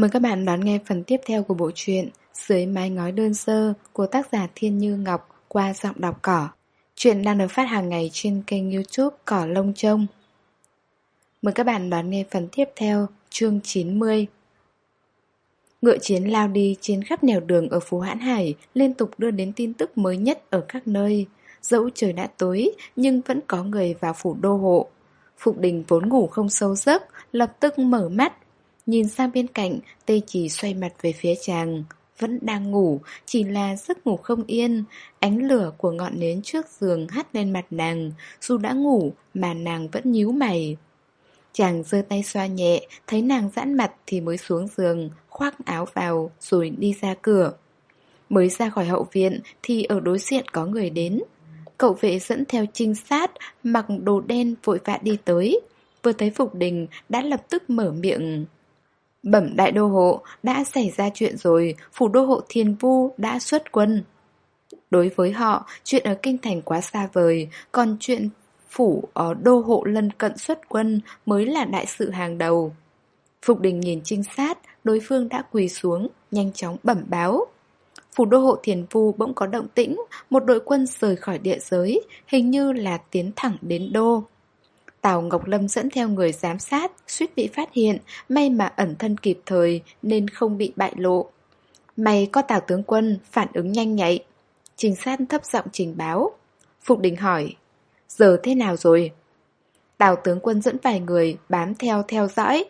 Mời các bạn đón nghe phần tiếp theo của bộ truyện Dưới mái ngói đơn sơ của tác giả Thiên Như Ngọc qua giọng đọc cỏ. Chuyện đang được phát hàng ngày trên kênh youtube Cỏ Lông Trông. Mời các bạn đón nghe phần tiếp theo, chương 90. Ngựa chiến lao đi trên khắp nẻo đường ở Phú Hãn Hải liên tục đưa đến tin tức mới nhất ở các nơi. Dẫu trời đã tối nhưng vẫn có người vào phủ đô hộ. Phục đình vốn ngủ không sâu giấc, lập tức mở mắt Nhìn sang bên cạnh, tê chỉ xoay mặt về phía chàng Vẫn đang ngủ, chỉ là giấc ngủ không yên Ánh lửa của ngọn nến trước giường hắt lên mặt nàng Dù đã ngủ mà nàng vẫn nhíu mày Chàng giơ tay xoa nhẹ, thấy nàng giãn mặt thì mới xuống giường, khoác áo vào rồi đi ra cửa. Mới ra khỏi hậu viện thì ở đối diện có người đến. Cậu vệ dẫn theo trinh sát, mặc đồ đen vội vã đi tới. Vừa thấy Phục Đình đã lập tức mở miệng. Bẩm đại đô hộ, đã xảy ra chuyện rồi, phủ đô hộ thiên vu đã xuất quân. Đối với họ, chuyện ở kinh thành quá xa vời, còn chuyện phủ ở đô hộ lân cận xuất quân mới là đại sự hàng đầu. Phục đình nhìn trinh sát, đối phương đã quỳ xuống, nhanh chóng bẩm báo. Phủ đô hộ thiền vu bỗng có động tĩnh, một đội quân rời khỏi địa giới, hình như là tiến thẳng đến đô. Tào Ngọc Lâm dẫn theo người giám sát, suýt bị phát hiện, may mà ẩn thân kịp thời nên không bị bại lộ. May có Tào tướng quân phản ứng nhanh nhạy. Trình sát thấp giọng trình báo. Phục Đình hỏi, giờ thế nào rồi? Tào tướng quân dẫn vài người bám theo theo dõi.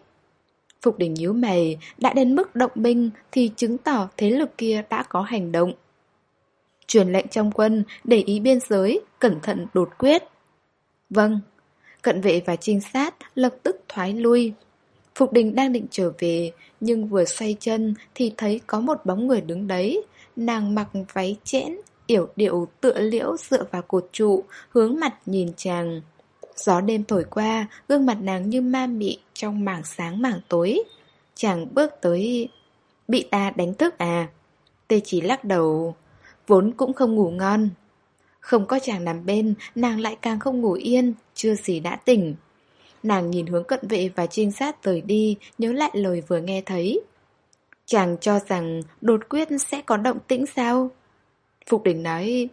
Phục Đình nhíu mày, đã đến mức động binh thì chứng tỏ thế lực kia đã có hành động. Truyền lệnh trong quân, để ý biên giới, cẩn thận đột quyết. Vâng, Cận vệ và trinh sát lập tức thoái lui. Phục đình đang định trở về, nhưng vừa xoay chân thì thấy có một bóng người đứng đấy. Nàng mặc váy chẽn, yểu điệu tựa liễu dựa vào cột trụ, hướng mặt nhìn chàng. Gió đêm thổi qua, gương mặt nàng như ma mị trong mảng sáng mảng tối. Chàng bước tới... Bị ta đánh thức à? Tê chỉ lắc đầu, vốn cũng không ngủ ngon. Không có chàng nằm bên, nàng lại càng không ngủ yên, chưa gì đã tỉnh. Nàng nhìn hướng cận vệ và trinh sát rời đi, nhớ lại lời vừa nghe thấy. Chàng cho rằng đột quyết sẽ có động tĩnh sao? Phục đỉnh nói,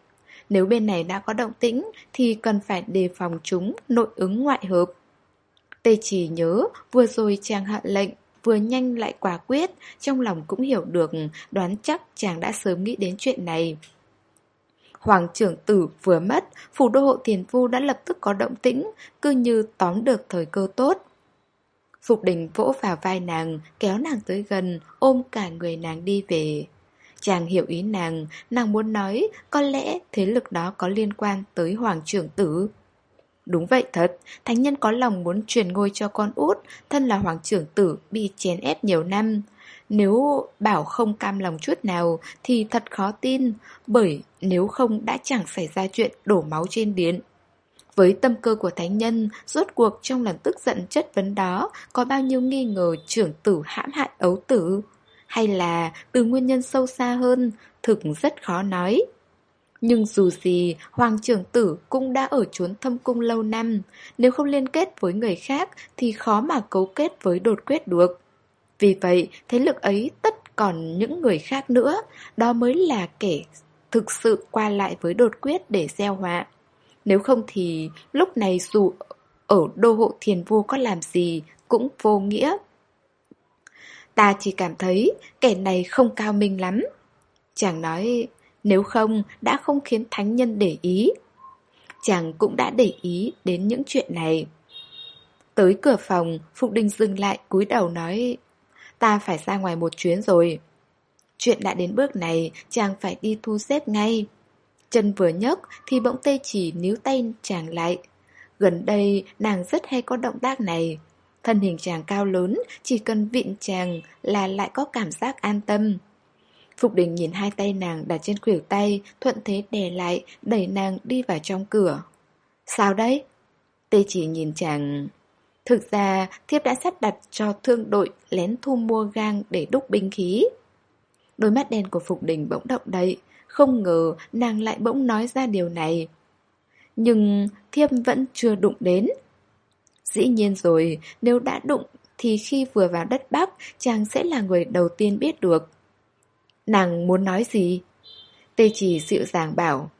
nếu bên này đã có động tĩnh thì cần phải đề phòng chúng nội ứng ngoại hợp. Tê chỉ nhớ vừa rồi chàng hạ lệnh, vừa nhanh lại quả quyết, trong lòng cũng hiểu được, đoán chắc chàng đã sớm nghĩ đến chuyện này. Hoàng trưởng tử vừa mất, phủ đô hộ tiền phu đã lập tức có động tĩnh, cứ như tóm được thời cơ tốt. Phục đình vỗ vào vai nàng, kéo nàng tới gần, ôm cả người nàng đi về. Chàng hiểu ý nàng, nàng muốn nói có lẽ thế lực đó có liên quan tới hoàng trưởng tử. Đúng vậy thật, thánh nhân có lòng muốn truyền ngôi cho con út, thân là hoàng trưởng tử bị chèn ép nhiều năm. Nếu bảo không cam lòng chút nào thì thật khó tin, bởi nếu không đã chẳng xảy ra chuyện đổ máu trên điện. Với tâm cơ của thánh nhân, rốt cuộc trong lần tức giận chất vấn đó có bao nhiêu nghi ngờ trưởng tử hãm hại ấu tử? Hay là từ nguyên nhân sâu xa hơn, thực rất khó nói. Nhưng dù gì, Hoàng trưởng tử cũng đã ở chốn thâm cung lâu năm, nếu không liên kết với người khác thì khó mà cấu kết với đột quyết được. Vì vậy, thế lực ấy tất còn những người khác nữa, đó mới là kẻ thực sự qua lại với đột quyết để gieo họa. Nếu không thì lúc này dù ở đô hộ thiền vua có làm gì cũng vô nghĩa. Ta chỉ cảm thấy kẻ này không cao minh lắm. Chàng nói nếu không đã không khiến thánh nhân để ý. Chàng cũng đã để ý đến những chuyện này. Tới cửa phòng, Phục Đình dừng lại cúi đầu nói Ta phải ra ngoài một chuyến rồi. Chuyện đã đến bước này, Chàng phải đi thu xếp ngay. Chân vừa nhấc thì bỗng tê chỉ níu tay chàng lại. Gần đây, nàng rất hay có động tác này. Thân hình chàng cao lớn, Chỉ cần vịn chàng là lại có cảm giác an tâm. Phục đình nhìn hai tay nàng đặt trên khuỷu tay, Thuận thế đè lại, Đẩy nàng đi vào trong cửa. Sao đấy? Tê chỉ nhìn chàng. Thực ra, thiếp đã sắp đặt cho thương đội lén thu mua gang để đúc binh khí. Đôi mắt đen của Phục Đình bỗng động đậy, không ngờ nàng lại bỗng nói ra điều này. Nhưng thiếp vẫn chưa đụng đến. Dĩ nhiên rồi, nếu đã đụng thì khi vừa vào đất Bắc, chàng sẽ là người đầu tiên biết được. Nàng muốn nói gì? Tê chỉ dịu dàng bảo.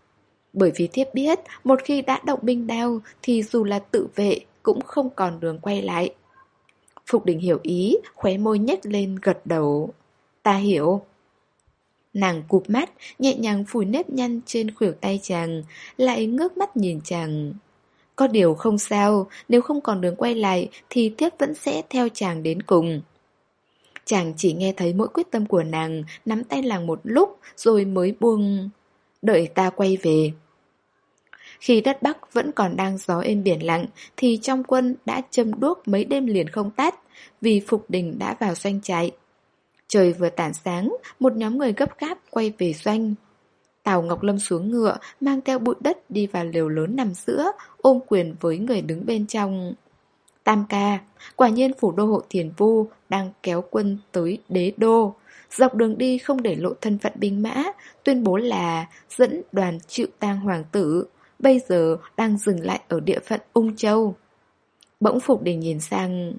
Bởi vì thiếp biết, một khi đã động binh đao thì dù là tự vệ cũng không còn đường quay lại. Phục đình hiểu ý, khóe môi nhếch lên gật đầu. Ta hiểu. Nàng cụp mắt, nhẹ nhàng phủi nếp nhăn trên khuỷu tay chàng, lại ngước mắt nhìn chàng. Có điều không sao, nếu không còn đường quay lại thì tiếp vẫn sẽ theo chàng đến cùng. Chàng chỉ nghe thấy mỗi quyết tâm của nàng nắm tay nàng một lúc rồi mới buông. Đợi ta quay về. Khi đất Bắc vẫn còn đang gió êm biển lặng thì trong quân đã châm đuốc mấy đêm liền không tắt vì Phục Đình đã vào doanh trại. Trời vừa tản sáng, một nhóm người gấp gáp quay về doanh. Tào Ngọc Lâm xuống ngựa, mang theo bụi đất đi vào lều lớn nằm giữa, ôm quyền với người đứng bên trong. Tam ca, quả nhiên phủ đô hộ thiền vu đang kéo quân tới đế đô. Dọc đường đi không để lộ thân phận binh mã, tuyên bố là dẫn đoàn chịu tang hoàng tử, bây giờ đang dừng lại ở địa phận Ung Châu. Bỗng Phục Đình nhìn sang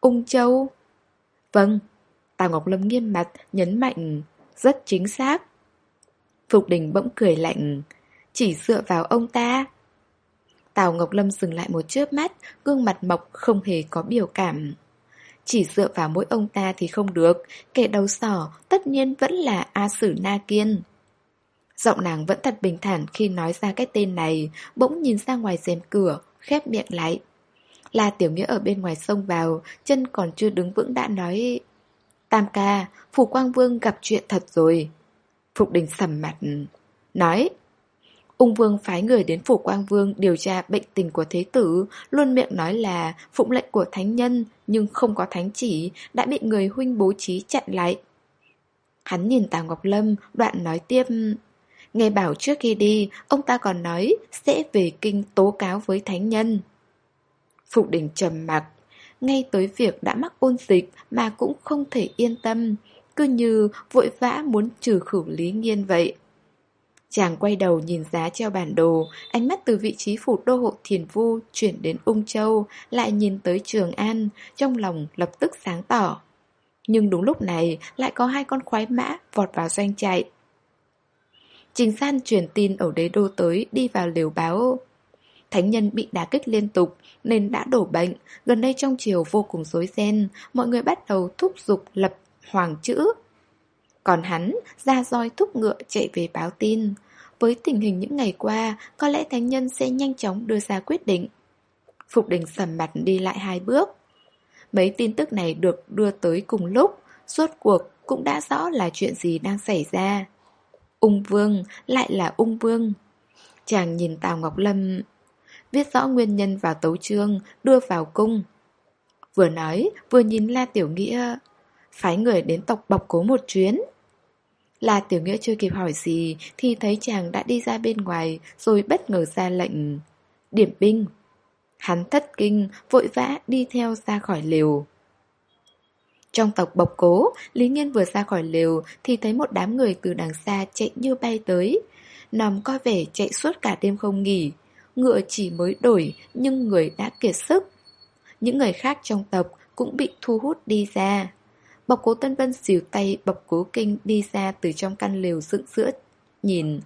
Ung Châu? Vâng, Tào Ngọc Lâm nghiêm mặt, nhấn mạnh, rất chính xác. Phục Đình bỗng cười lạnh, chỉ dựa vào ông ta. Tào Ngọc Lâm dừng lại một chớp mắt, gương mặt mộc không hề có biểu cảm. Chỉ dựa vào mỗi ông ta thì không được, kẻ đầu sỏ tất nhiên vẫn là A Sử Na Kiên. Giọng nàng vẫn thật bình thản khi nói ra cái tên này, bỗng nhìn ra ngoài rèm cửa, khép miệng lại. La Tiểu Nghĩa ở bên ngoài sông vào, chân còn chưa đứng vững đã nói Tam ca, Phủ Quang Vương gặp chuyện thật rồi. Phục đình sầm mặt, nói Ung Vương phái người đến Phủ Quang Vương điều tra bệnh tình của Thế Tử, luôn miệng nói là phụng lệnh của Thánh Nhân, nhưng không có Thánh chỉ, đã bị người huynh bố trí chặn lại. Hắn nhìn Tào Ngọc Lâm, đoạn nói tiếp Nghe bảo trước khi đi, ông ta còn nói sẽ về kinh tố cáo với Thánh Nhân. Phục đình trầm mặc, ngay tới việc đã mắc ôn dịch mà cũng không thể yên tâm, cứ như vội vã muốn trừ khử Lý Nghiên vậy. Chàng quay đầu nhìn giá treo bản đồ, ánh mắt từ vị trí phủ đô hộ Thiền Vu chuyển đến Ung Châu, lại nhìn tới Trường An, trong lòng lập tức sáng tỏ. Nhưng đúng lúc này lại có hai con khoái mã vọt vào doanh chạy. Trình san truyền tin ở đế đô tới đi vào liều báo Thánh nhân bị đả kích liên tục nên đã đổ bệnh, gần đây trong chiều vô cùng rối ren, mọi người bắt đầu thúc giục lập hoàng chữ. Còn hắn ra roi thúc ngựa chạy về báo tin. Với tình hình những ngày qua, có lẽ thánh nhân sẽ nhanh chóng đưa ra quyết định. Phục đình sầm mặt đi lại hai bước. Mấy tin tức này được đưa tới cùng lúc, suốt cuộc cũng đã rõ là chuyện gì đang xảy ra. Ung vương, lại là ung vương. Chàng nhìn Tào Ngọc Lâm viết rõ nguyên nhân vào tấu chương, đưa vào cung. Vừa nói, vừa nhìn La Tiểu Nghĩa, phái người đến tộc bọc cố một chuyến. La Tiểu Nghĩa chưa kịp hỏi gì thì thấy chàng đã đi ra bên ngoài rồi bất ngờ ra lệnh. Điểm binh. Hắn thất kinh, vội vã đi theo ra khỏi lều. Trong tộc bọc cố, Lý Nghiên vừa ra khỏi lều thì thấy một đám người từ đằng xa chạy như bay tới. Nòm coi vẻ chạy suốt cả đêm không nghỉ, ngựa chỉ mới đổi nhưng người đã kiệt sức. Những người khác trong tộc cũng bị thu hút đi ra. Bọc cố Tân Vân xỉu tay bọc cố kinh đi ra từ trong căn lều dựng giữa, nhìn.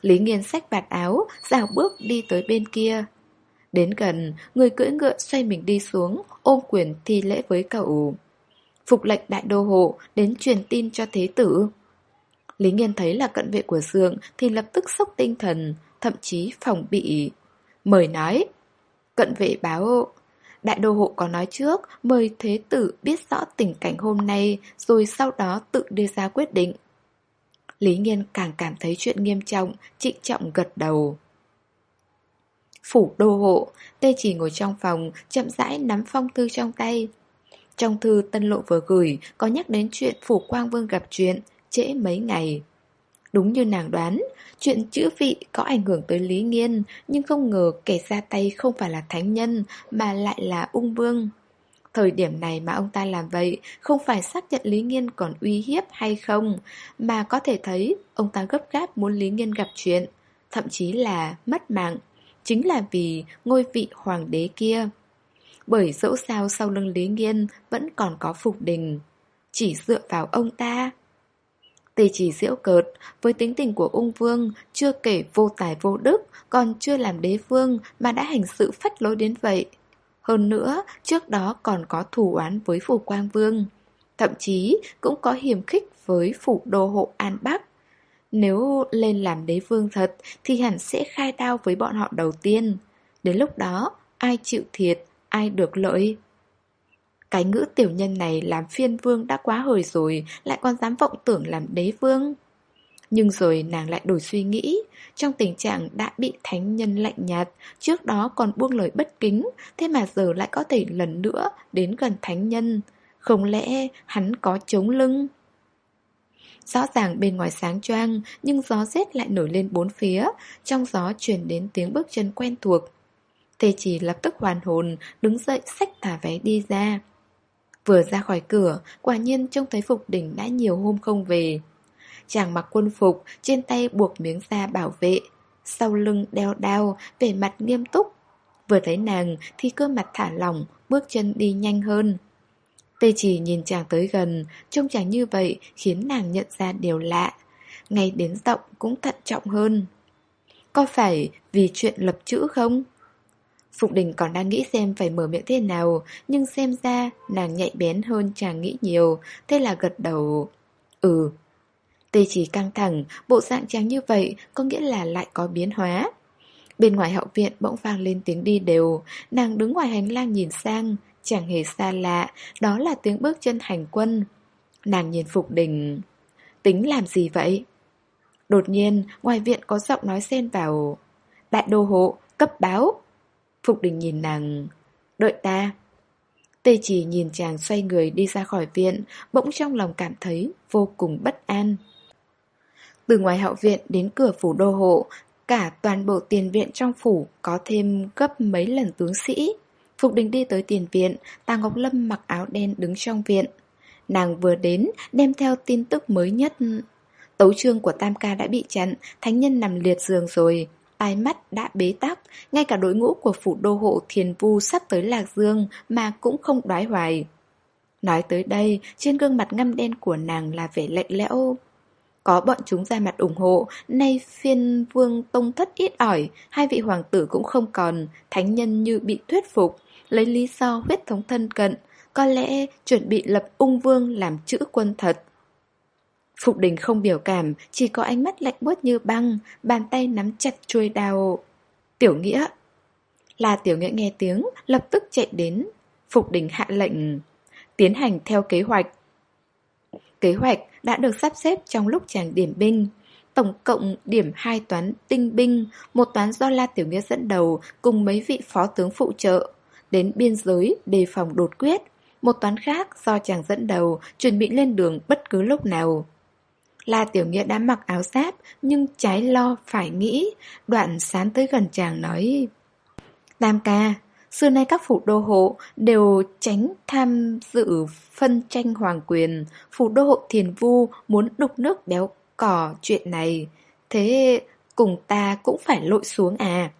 Lý nghiên xách bạt áo, rào bước đi tới bên kia. Đến gần, người cưỡi ngựa xoay mình đi xuống, ôm quyền thi lễ với cậu. Phục lệnh đại đô hộ đến truyền tin cho thế tử. Lý nghiên thấy là cận vệ của Dương thì lập tức sốc tinh thần, thậm chí phòng bị. Mời nói. Cận vệ báo Đại đô hộ có nói trước, mời thế tử biết rõ tình cảnh hôm nay, rồi sau đó tự đưa ra quyết định. Lý Nghiên càng cảm thấy chuyện nghiêm trọng, trịnh trọng gật đầu. Phủ đô hộ, tê chỉ ngồi trong phòng, chậm rãi nắm phong thư trong tay. Trong thư tân lộ vừa gửi, có nhắc đến chuyện Phủ Quang Vương gặp chuyện, trễ mấy ngày. Đúng như nàng đoán, chuyện chữ vị có ảnh hưởng tới Lý Nghiên, nhưng không ngờ kẻ ra tay không phải là thánh nhân, mà lại là ung vương. Thời điểm này mà ông ta làm vậy, không phải xác nhận Lý Nghiên còn uy hiếp hay không, mà có thể thấy ông ta gấp gáp muốn Lý Nghiên gặp chuyện, thậm chí là mất mạng, chính là vì ngôi vị hoàng đế kia bởi dẫu sao sau lưng Lý Nghiên vẫn còn có Phục Đình. Chỉ dựa vào ông ta. Tề chỉ diễu cợt, với tính tình của ung vương, chưa kể vô tài vô đức, còn chưa làm đế vương mà đã hành sự phách lối đến vậy. Hơn nữa, trước đó còn có thủ oán với phủ quang vương. Thậm chí cũng có hiểm khích với phủ đô hộ An Bắc. Nếu lên làm đế vương thật thì hẳn sẽ khai đao với bọn họ đầu tiên. Đến lúc đó, ai chịu thiệt, ai được lợi. Cái ngữ tiểu nhân này làm phiên vương đã quá hồi rồi, lại còn dám vọng tưởng làm đế vương. Nhưng rồi nàng lại đổi suy nghĩ, trong tình trạng đã bị thánh nhân lạnh nhạt, trước đó còn buông lời bất kính, thế mà giờ lại có thể lần nữa đến gần thánh nhân. Không lẽ hắn có chống lưng? Rõ ràng bên ngoài sáng choang, nhưng gió rét lại nổi lên bốn phía, trong gió truyền đến tiếng bước chân quen thuộc. Tê chỉ lập tức hoàn hồn, đứng dậy xách tà vé đi ra. Vừa ra khỏi cửa, quả nhiên trông thấy Phục đỉnh đã nhiều hôm không về. Chàng mặc quân phục, trên tay buộc miếng da bảo vệ, sau lưng đeo đao, vẻ mặt nghiêm túc. Vừa thấy nàng thì cơ mặt thả lỏng, bước chân đi nhanh hơn. Tê chỉ nhìn chàng tới gần, trông chàng như vậy khiến nàng nhận ra điều lạ. Ngay đến giọng cũng thận trọng hơn. Có phải vì chuyện lập chữ không? Phục đình còn đang nghĩ xem phải mở miệng thế nào, nhưng xem ra nàng nhạy bén hơn chàng nghĩ nhiều, thế là gật đầu. Ừ. Tê chỉ căng thẳng, bộ dạng chàng như vậy có nghĩa là lại có biến hóa. Bên ngoài hậu viện bỗng vang lên tiếng đi đều, nàng đứng ngoài hành lang nhìn sang, chẳng hề xa lạ, đó là tiếng bước chân hành quân. Nàng nhìn Phục Đình. Tính làm gì vậy? Đột nhiên, ngoài viện có giọng nói xen vào. Đại đô hộ, cấp báo. Phục Đình nhìn nàng. Đợi ta. Tê chỉ nhìn chàng xoay người đi ra khỏi viện, bỗng trong lòng cảm thấy vô cùng bất an. Từ ngoài hậu viện đến cửa phủ đô hộ, cả toàn bộ tiền viện trong phủ có thêm gấp mấy lần tướng sĩ. Phục đình đi tới tiền viện, Tà Ngọc Lâm mặc áo đen đứng trong viện. Nàng vừa đến, đem theo tin tức mới nhất. Tấu trương của Tam Ca đã bị chặn, thánh nhân nằm liệt giường rồi. Tai mắt đã bế tắc, ngay cả đội ngũ của phủ đô hộ Thiền Vu sắp tới Lạc Dương mà cũng không đoái hoài. Nói tới đây, trên gương mặt ngăm đen của nàng là vẻ lạnh lẽo. Có bọn chúng ra mặt ủng hộ, nay phiên vương tông thất ít ỏi, hai vị hoàng tử cũng không còn, thánh nhân như bị thuyết phục lấy lý do huyết thống thân cận, có lẽ chuẩn bị lập ung vương làm chữ quân thật. Phục đình không biểu cảm, chỉ có ánh mắt lạnh buốt như băng, bàn tay nắm chặt chuôi đao. Tiểu nghĩa Là tiểu nghĩa nghe tiếng, lập tức chạy đến. Phục đình hạ lệnh, tiến hành theo kế hoạch. Kế hoạch đã được sắp xếp trong lúc chàng điểm binh. Tổng cộng điểm hai toán tinh binh, một toán do La Tiểu Nghĩa dẫn đầu cùng mấy vị phó tướng phụ trợ đến biên giới đề phòng đột quyết. Một toán khác do chàng dẫn đầu, chuẩn bị lên đường bất cứ lúc nào. La Tiểu Nghĩa đã mặc áo giáp, nhưng trái lo phải nghĩ, đoạn sán tới gần chàng nói Tam ca, xưa nay các phủ đô hộ đều tránh tham dự phân tranh hoàng quyền, phủ đô hộ thiền vu muốn đục nước béo cỏ chuyện này, thế cùng ta cũng phải lội xuống à.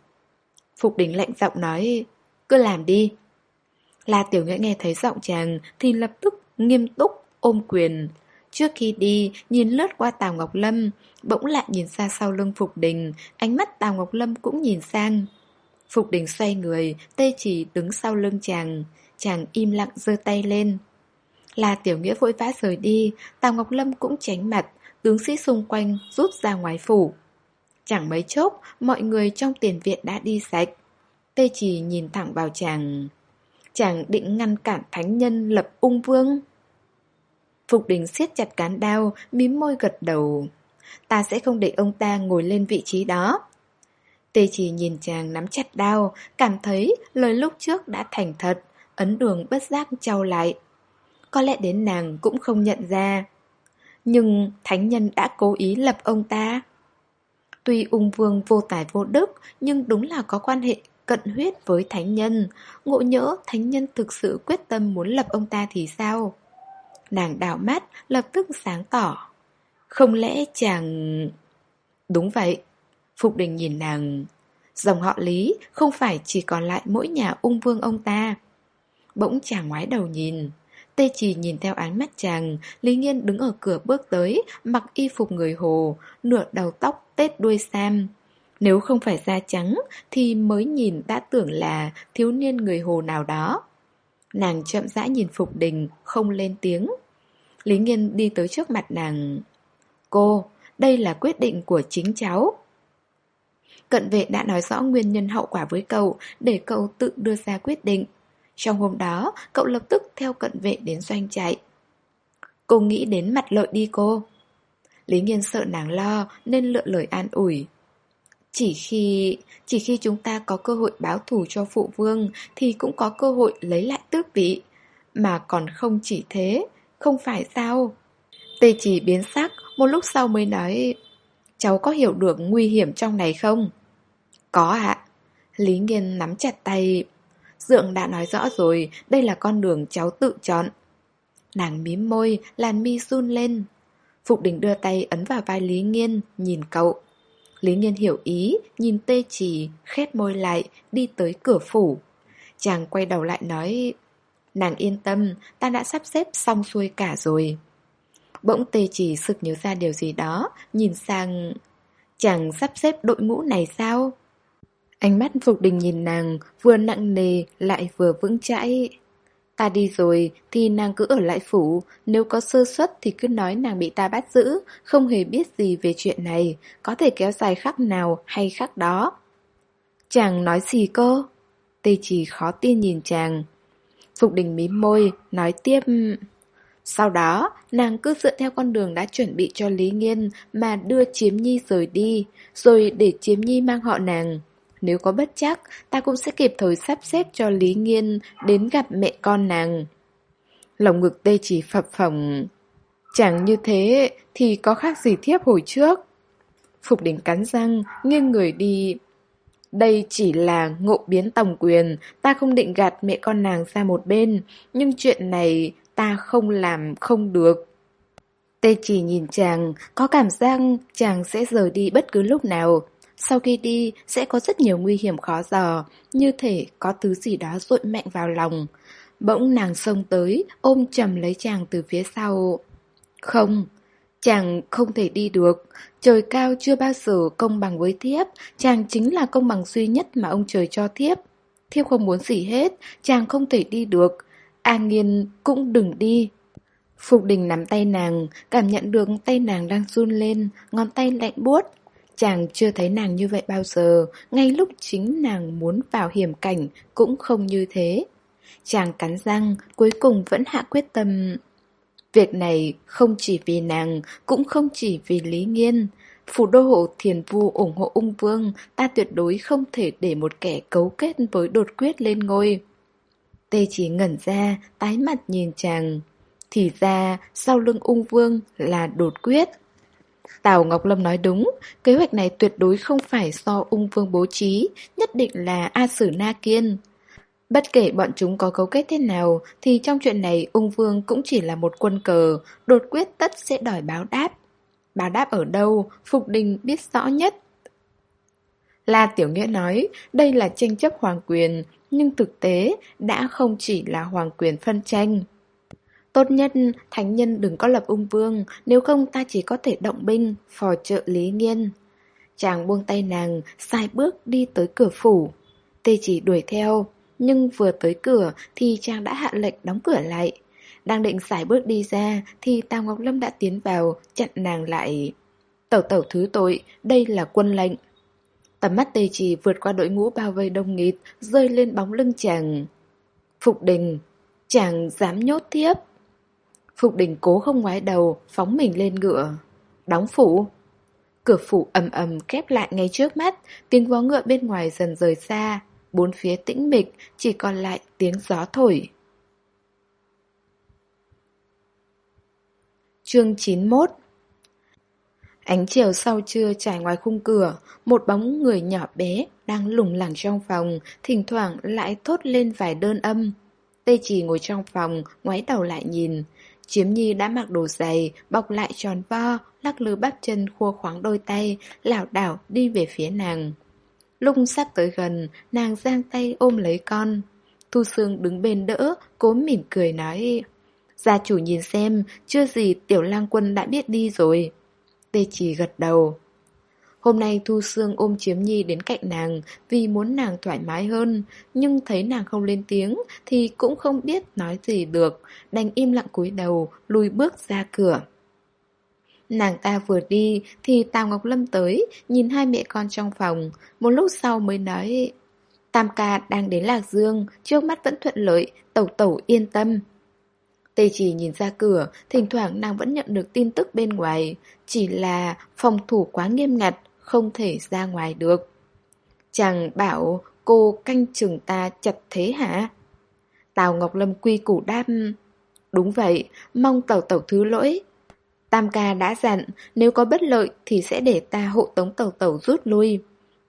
Phục đỉnh lạnh giọng nói cứ làm đi. La Tiểu Nghĩa nghe thấy giọng chàng thì lập tức nghiêm túc ôm quyền. Trước khi đi, nhìn lướt qua Tào Ngọc Lâm, bỗng lại nhìn ra sau lưng Phục Đình, ánh mắt Tào Ngọc Lâm cũng nhìn sang. Phục Đình xoay người, tê chỉ đứng sau lưng chàng, chàng im lặng giơ tay lên. là Tiểu Nghĩa vội vã rời đi, Tào Ngọc Lâm cũng tránh mặt, tướng sĩ xung quanh rút ra ngoài phủ. Chẳng mấy chốc, mọi người trong tiền viện đã đi sạch. Tê chỉ nhìn thẳng vào chàng Chàng định ngăn cản thánh nhân lập ung vương Phục đình siết chặt cán đao Mím môi gật đầu. Ta sẽ không để ông ta ngồi lên vị trí đó. Tê chỉ nhìn chàng nắm chặt đao Cảm thấy lời lúc trước đã thành thật Ấn đường bất giác trao lại. Có lẽ đến nàng cũng không nhận ra. Nhưng thánh nhân đã cố ý lập ông ta. Tuy ung vương vô tài vô đức Nhưng đúng là có quan hệ cận huyết với thánh nhân, ngộ nhỡ thánh nhân thực sự quyết tâm muốn lập ông ta thì sao? Nàng đảo mắt, lập tức sáng tỏ. Không lẽ chàng... Đúng vậy. Phục đình nhìn nàng. Dòng họ Lý không phải chỉ còn lại mỗi nhà ung vương ông ta. Bỗng chàng ngoái đầu nhìn Tê chỉ nhìn theo ánh mắt chàng Lý Nghiên đứng ở cửa bước tới Mặc y phục người hồ Nửa đầu tóc tết đuôi sam Nếu không phải da trắng Thì mới nhìn đã tưởng là Thiếu niên người hồ nào đó Nàng chậm rãi nhìn Phục Đình Không lên tiếng. Lý Nghiên đi tới trước mặt nàng. Cô, đây là quyết định của chính cháu. Cận vệ đã nói rõ nguyên nhân hậu quả với cậu Để cậu tự đưa ra quyết định. Trong hôm đó, cậu lập tức theo cận vệ đến doanh chạy Cô nghĩ đến mặt lợi đi cô. Lý Nghiên sợ nàng lo nên lựa lời an ủi chỉ khi, chỉ khi chúng ta có cơ hội báo thù cho phụ vương thì cũng có cơ hội lấy lại tước vị. Mà còn không chỉ thế, không phải sao? Tê chỉ biến sắc, một lúc sau mới nói Cháu có hiểu được nguy hiểm trong này không? Có ạ. Lý Nghiên nắm chặt tay. Dượng đã nói rõ rồi, đây là con đường cháu tự chọn. Nàng mím môi, làn mi run lên. Phục đình đưa tay ấn vào vai Lý Nghiên, nhìn cậu. Lý Nhiên hiểu ý, nhìn tê chỉ, khét môi lại, đi tới cửa phủ. Chàng quay đầu lại nói, nàng yên tâm, ta đã sắp xếp xong xuôi cả rồi. Bỗng tê chỉ sực nhớ ra điều gì đó, nhìn sang... Chàng sắp xếp đội ngũ này sao? Ánh mắt Phục Đình nhìn nàng, vừa nặng nề lại vừa vững chãi. Ta đi rồi thì nàng cứ ở lại phủ, nếu có sơ suất thì cứ nói nàng bị ta bắt giữ, không hề biết gì về chuyện này, có thể kéo dài khắc nào hay khắc đó. Chàng nói gì cơ? Tê chỉ khó tin nhìn chàng. Phục đình mím môi, nói tiếp... Sau đó, nàng cứ dựa theo con đường đã chuẩn bị cho Lý Nghiên mà đưa Chiếm Nhi rời đi, rồi để Chiếm Nhi mang họ nàng. Nếu có bất chắc, ta cũng sẽ kịp thời sắp xếp cho Lý Nghiên đến gặp mẹ con nàng. Lòng ngực tê chỉ phập phồng. Chẳng như thế thì có khác gì thiếp hồi trước. Phục đỉnh cắn răng, nghiêng người đi. Đây chỉ là ngộ biến tổng quyền, ta không định gạt mẹ con nàng ra một bên, nhưng chuyện này ta không làm không được. Tê chỉ nhìn chàng, có cảm giác chàng sẽ rời đi bất cứ lúc nào. Sau khi đi, sẽ có rất nhiều nguy hiểm khó dò, như thể có thứ gì đó rội mạnh vào lòng. Bỗng nàng xông tới, ôm chầm lấy chàng từ phía sau. Không, chàng không thể đi được. Trời cao chưa bao giờ công bằng với thiếp, chàng chính là công bằng duy nhất mà ông trời cho thiếp. Thiếp không muốn gì hết, chàng không thể đi được. A nghiên cũng đừng đi. Phục đình nắm tay nàng, cảm nhận được tay nàng đang run lên, ngón tay lạnh buốt, Chàng chưa thấy nàng như vậy bao giờ, ngay lúc chính nàng muốn vào hiểm cảnh cũng không như thế. Chàng cắn răng, cuối cùng vẫn hạ quyết tâm. Việc này không chỉ vì nàng, cũng không chỉ vì Lý Nghiên. Phủ đô hộ thiền vu ủng hộ ung vương, ta tuyệt đối không thể để một kẻ cấu kết với đột quyết lên ngôi. Tê chỉ ngẩn ra, tái mặt nhìn chàng. Thì ra, sau lưng ung vương là đột quyết. Tào Ngọc Lâm nói đúng, kế hoạch này tuyệt đối không phải do ung vương bố trí, nhất định là A Sử Na Kiên. Bất kể bọn chúng có cấu kết thế nào, thì trong chuyện này ung vương cũng chỉ là một quân cờ, đột quyết tất sẽ đòi báo đáp. Báo đáp ở đâu, Phục Đình biết rõ nhất. La Tiểu Nghĩa nói, đây là tranh chấp hoàng quyền, nhưng thực tế đã không chỉ là hoàng quyền phân tranh. Tốt nhất, thánh nhân đừng có lập ung vương, nếu không ta chỉ có thể động binh, phò trợ Lý Nghiên. Chàng buông tay nàng, sai bước đi tới cửa phủ. Tê chỉ đuổi theo, nhưng vừa tới cửa thì chàng đã hạ lệnh đóng cửa lại. Đang định giải bước đi ra thì Tào Ngọc Lâm đã tiến vào, chặn nàng lại. Tẩu tẩu thứ tội, đây là quân lệnh. Tầm mắt tê chỉ vượt qua đội ngũ bao vây đông nghịt, rơi lên bóng lưng chàng. Phục đình, chàng dám nhốt thiếp. Phục đình cố không ngoái đầu, phóng mình lên ngựa. Đóng phủ. Cửa phủ ầm ầm khép lại ngay trước mắt, tiếng vó ngựa bên ngoài dần rời xa. Bốn phía tĩnh mịch, chỉ còn lại tiếng gió thổi. Chương 91 Ánh chiều sau trưa trải ngoài khung cửa, một bóng người nhỏ bé đang lủng lẳng trong phòng, thỉnh thoảng lại thốt lên vài đơn âm. Tê chỉ ngồi trong phòng, ngoái đầu lại nhìn. Chiếm Nhi đã mặc đồ dày, bọc lại tròn vo, lắc lư bắp chân khua khoáng đôi tay, lảo đảo đi về phía nàng. Lúc sắp tới gần, nàng giang tay ôm lấy con. Thu Sương đứng bên đỡ, cố mỉm cười nói Gia chủ nhìn xem, chưa gì tiểu lang quân đã biết đi rồi Tê chỉ gật đầu Hôm nay Thu Sương ôm Chiếm Nhi đến cạnh nàng vì muốn nàng thoải mái hơn, nhưng thấy nàng không lên tiếng thì cũng không biết nói gì được, đành im lặng cúi đầu, lùi bước ra cửa. Nàng ta vừa đi thì Tào Ngọc Lâm tới, nhìn hai mẹ con trong phòng, một lúc sau mới nói Tam ca đang đến Lạc Dương, trước mắt vẫn thuận lợi, tẩu tẩu yên tâm. Tê chỉ nhìn ra cửa, thỉnh thoảng nàng vẫn nhận được tin tức bên ngoài, chỉ là phòng thủ quá nghiêm ngặt, không thể ra ngoài được. Chàng bảo cô canh chừng ta chặt thế hả? Tào Ngọc Lâm quy củ đáp Đúng vậy, mong tàu tàu thứ lỗi. Tam ca đã dặn, nếu có bất lợi thì sẽ để ta hộ tống tàu tàu rút lui.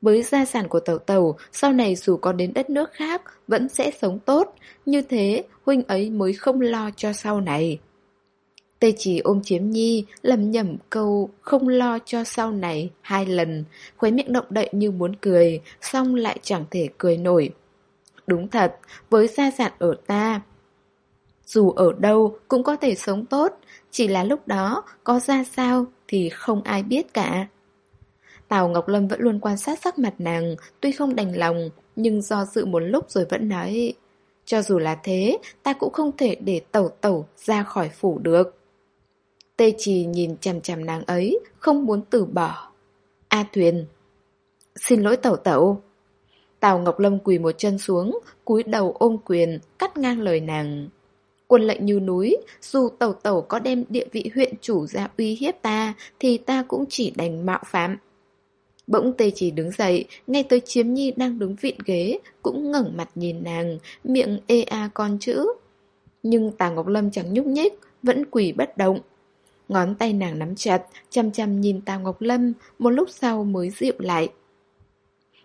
Với gia sản của tàu tàu sau này dù có đến đất nước khác, vẫn sẽ sống tốt. Như thế, huynh ấy mới không lo cho sau này. Tê chỉ ôm chiếm nhi, lầm nhầm câu không lo cho sau này hai lần, khuấy miệng động đậy như muốn cười, xong lại chẳng thể cười nổi. Đúng thật, với gia sản ở ta, dù ở đâu cũng có thể sống tốt, chỉ là lúc đó có ra sao thì không ai biết cả. Tào Ngọc Lâm vẫn luôn quan sát sắc mặt nàng, tuy không đành lòng, nhưng do dự một lúc rồi vẫn nói Cho dù là thế, ta cũng không thể để tẩu tẩu ra khỏi phủ được. Tê Trì nhìn chằm chằm nàng ấy, không muốn từ bỏ. A Thuyền Xin lỗi tẩu tẩu. Tào Ngọc Lâm quỳ một chân xuống, cúi đầu ôm quyền, cắt ngang lời nàng. Quân lệnh như núi, dù tẩu tẩu có đem địa vị huyện chủ ra uy hiếp ta, thì ta cũng chỉ đành mạo phạm. Bỗng tê chỉ đứng dậy, ngay tới chiếm nhi đang đứng vịn ghế, cũng ngẩng mặt nhìn nàng, miệng ê a con chữ. Nhưng Tà Ngọc Lâm chẳng nhúc nhích, vẫn quỳ bất động. Ngón tay nàng nắm chặt, chăm chăm nhìn Tào Ngọc Lâm, một lúc sau mới dịu lại.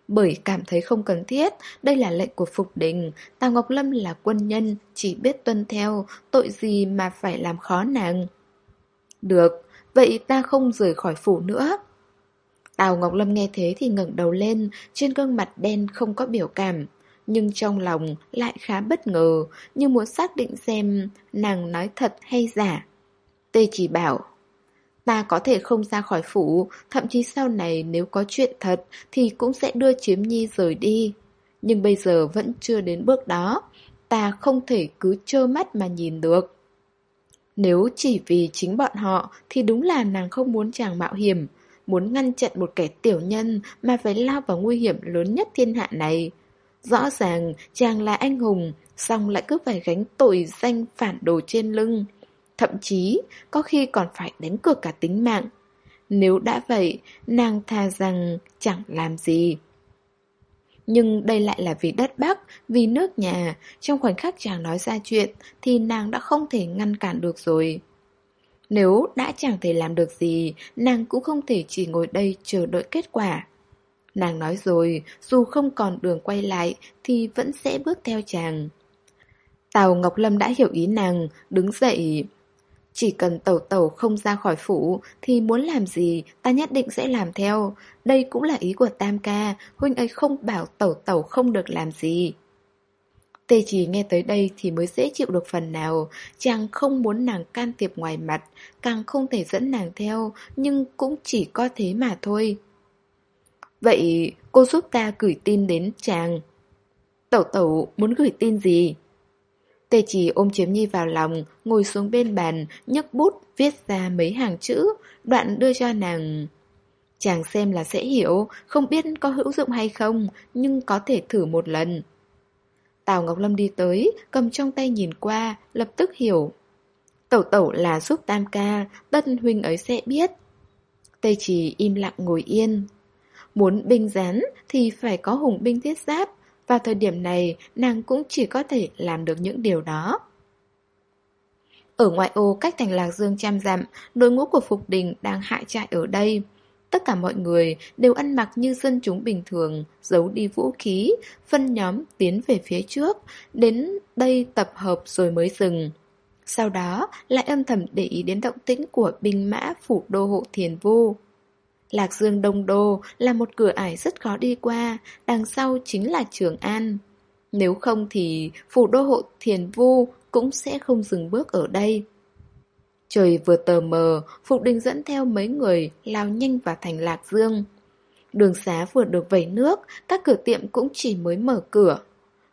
Bởi cảm thấy không cần thiết, đây là lệnh của Phục Đình, Tào Ngọc Lâm là quân nhân, chỉ biết tuân theo, tội gì mà phải làm khó nàng. Được, vậy ta không rời khỏi phủ nữa. Tào Ngọc Lâm nghe thế thì ngẩng đầu lên, trên gương mặt đen không có biểu cảm. Nhưng trong lòng lại khá bất ngờ, như muốn xác định xem nàng nói thật hay giả. Tê chỉ bảo, Ta có thể không ra khỏi phủ, Thậm chí sau này nếu có chuyện thật Thì cũng sẽ đưa chiếm nhi rời đi. Nhưng bây giờ vẫn chưa đến bước đó, Ta không thể cứ trơ mắt mà nhìn được. Nếu chỉ vì chính bọn họ Thì đúng là nàng không muốn chàng mạo hiểm, Muốn ngăn chặn một kẻ tiểu nhân Mà phải lao vào nguy hiểm lớn nhất thiên hạ này. Rõ ràng chàng là anh hùng Xong lại cứ phải gánh tội danh phản đồ trên lưng. Thậm chí có khi còn phải đánh cược cả tính mạng. Nếu đã vậy Nàng tha rằng chẳng làm gì. Nhưng đây lại là vì đất Bắc Vì nước nhà. Trong khoảnh khắc chàng nói ra chuyện Thì nàng đã không thể ngăn cản được rồi. Nếu đã chẳng thể làm được gì Nàng cũng không thể chỉ ngồi đây chờ đợi kết quả. Nàng nói rồi, dù không còn đường quay lại thì vẫn sẽ bước theo chàng. Tào Ngọc Lâm đã hiểu ý nàng, đứng dậy. Chỉ cần tẩu tẩu không ra khỏi phủ Thì muốn làm gì, ta nhất định sẽ làm theo. Đây cũng là ý của Tam ca, Huynh ấy không bảo tẩu tẩu không được làm gì. Tê chỉ nghe tới đây thì mới dễ chịu được phần nào. Chàng không muốn nàng can thiệp ngoài mặt, Càng không thể dẫn nàng theo, Nhưng cũng chỉ có thế mà thôi. Vậy cô giúp ta gửi tin đến chàng. Tẩu tẩu muốn gửi tin gì? Tề chỉ ôm chiếm nhi vào lòng, ngồi xuống bên bàn, nhấc bút, viết ra mấy hàng chữ, đoạn đưa cho nàng. Chàng xem là sẽ hiểu, không biết có hữu dụng hay không, nhưng có thể thử một lần. Tào Ngọc Lâm đi tới, cầm trong tay nhìn qua, lập tức hiểu. Tẩu tẩu là giúp tam ca, tân huynh ấy sẽ biết. Tây chỉ im lặng ngồi yên. Muốn binh rán thì phải có hùng binh thiết giáp, vào thời điểm này, nàng cũng chỉ có thể làm được những điều đó. Ở ngoại ô cách thành Lạc Dương trăm dặm, đội ngũ của Phục Đình đang hại trại ở đây. Tất cả mọi người đều ăn mặc như dân chúng bình thường, giấu đi vũ khí, phân nhóm tiến về phía trước, đến đây tập hợp rồi mới dừng. Sau đó lại âm thầm để ý đến động tĩnh của binh mã phủ đô hộ thiền vu. Lạc Dương Đông Đô là một cửa ải rất khó đi qua, đằng sau chính là Trường An. Nếu không thì phủ đô hộ thiền vu cũng sẽ không dừng bước ở đây. Trời vừa tờ mờ, Phục Đình dẫn theo mấy người lao nhanh vào thành Lạc Dương. Đường xá vừa được vẩy nước, các cửa tiệm cũng chỉ mới mở cửa.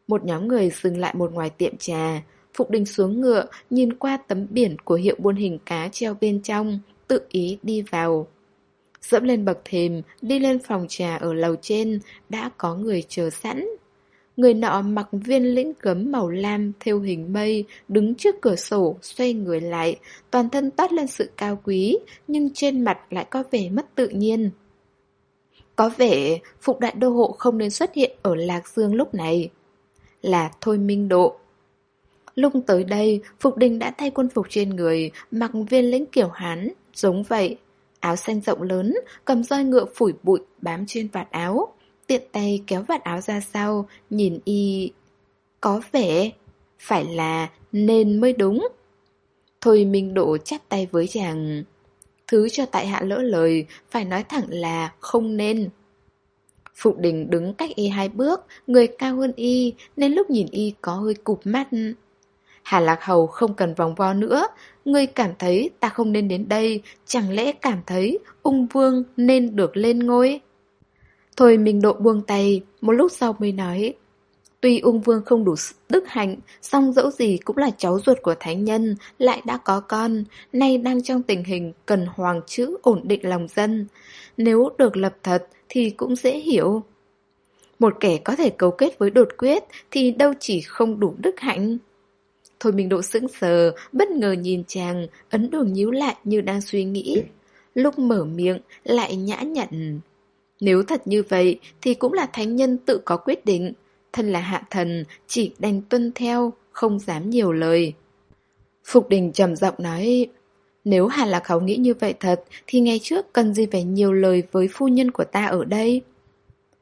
Một nhóm người dừng lại một ngoài tiệm trà. Phục Đình xuống ngựa, nhìn qua tấm biển của hiệu buôn hình cá treo bên trong, tự ý đi vào. Dẫm lên bậc thềm, đi lên phòng trà ở lầu trên, đã có người chờ sẵn. Người nọ mặc viên lĩnh gấm màu lam theo hình mây, đứng trước cửa sổ, xoay người lại, toàn thân toát lên sự cao quý, nhưng trên mặt lại có vẻ mất tự nhiên. Có vẻ Phục Đại Đô Hộ không nên xuất hiện ở Lạc Dương lúc này. Là Thôi Minh Độ. Lúc tới đây, Phục Đình đã thay quân phục trên người, mặc viên lĩnh kiểu Hán, giống vậy. Áo xanh rộng lớn, cầm roi ngựa phủi bụi bám trên vạt áo tiện tay kéo vạt áo ra sau, nhìn y... Có vẻ... Phải là nên mới đúng. Thôi Minh Độ chắp tay với chàng. Thứ cho tại hạ lỡ lời, phải nói thẳng là không nên. phụ đình đứng cách y hai bước, người cao hơn y, nên lúc nhìn y có hơi cụp mắt. Hà Lạc Hầu không cần vòng vo nữa, người cảm thấy ta không nên đến đây, chẳng lẽ cảm thấy ung vương nên được lên ngôi? Thôi mình độ buông tay, một lúc sau mới nói. Tuy ung vương không đủ đức hạnh, song dẫu gì cũng là cháu ruột của thánh nhân, lại đã có con, nay đang trong tình hình cần hoàng chữ ổn định lòng dân. Nếu được lập thật thì cũng dễ hiểu. Một kẻ có thể cấu kết với đột quyết thì đâu chỉ không đủ đức hạnh. Thôi minh độ sững sờ, bất ngờ nhìn chàng, ấn đường nhíu lại như đang suy nghĩ. Lúc mở miệng, lại nhã nhặn. Nếu thật như vậy thì cũng là thánh nhân tự có quyết định. Thân là hạ thần, chỉ đành tuân theo, không dám nhiều lời. Phục đình trầm giọng nói, nếu Hà Lạc Khẩu nghĩ như vậy thật thì ngày trước cần gì phải nhiều lời với phu nhân của ta ở đây.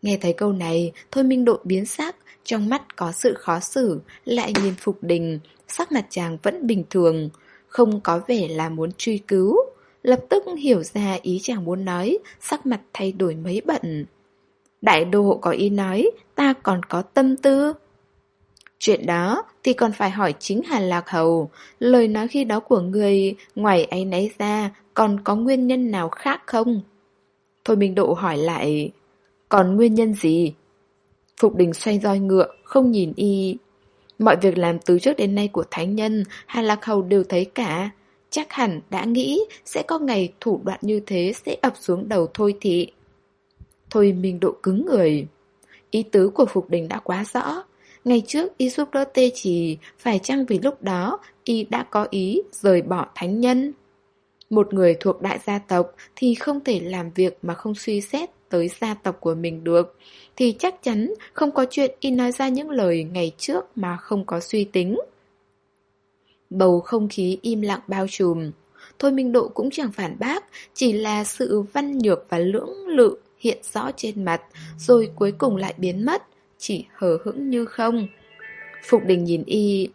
Nghe thấy câu này, Thôi Minh Độ biến sắc, trong mắt có sự khó xử, lại nhìn Phục Đình, sắc mặt chàng vẫn bình thường, không có vẻ là muốn truy cứu. Lập tức hiểu ra ý chàng muốn nói, sắc mặt thay đổi mấy bận. Đại đô hộ có ý nói, ta còn có tâm tư. Chuyện đó thì còn phải hỏi chính Hà Lạc Hầu, lời nói khi đó của người, ngoài ấy nấy ra, còn có nguyên nhân nào khác không? Thôi Minh Độ hỏi lại, còn nguyên nhân gì? Phục đình xoay roi ngựa, không nhìn y. Mọi việc làm từ trước đến nay của thánh nhân, Hà Lạc Hầu đều thấy cả, Chắc hẳn đã nghĩ sẽ có ngày thủ đoạn như thế sẽ ập xuống đầu Thôi Thị. Thôi mình độ cứng người. Ý tứ của Phục Đình đã quá rõ. Ngày trước y giúp đỡ tê chỉ phải chăng vì lúc đó y đã có ý rời bỏ thánh nhân? Một người thuộc đại gia tộc thì không thể làm việc mà không suy xét tới gia tộc của mình được, thì chắc chắn không có chuyện y nói ra những lời ngày trước mà không có suy tính. Bầu không khí im lặng bao trùm. Thôi Minh Độ cũng chẳng phản bác, chỉ là sự văn nhược và lưỡng lự hiện rõ trên mặt, rồi cuối cùng lại biến mất, chỉ hờ hững như không. Phục đình nhìn y,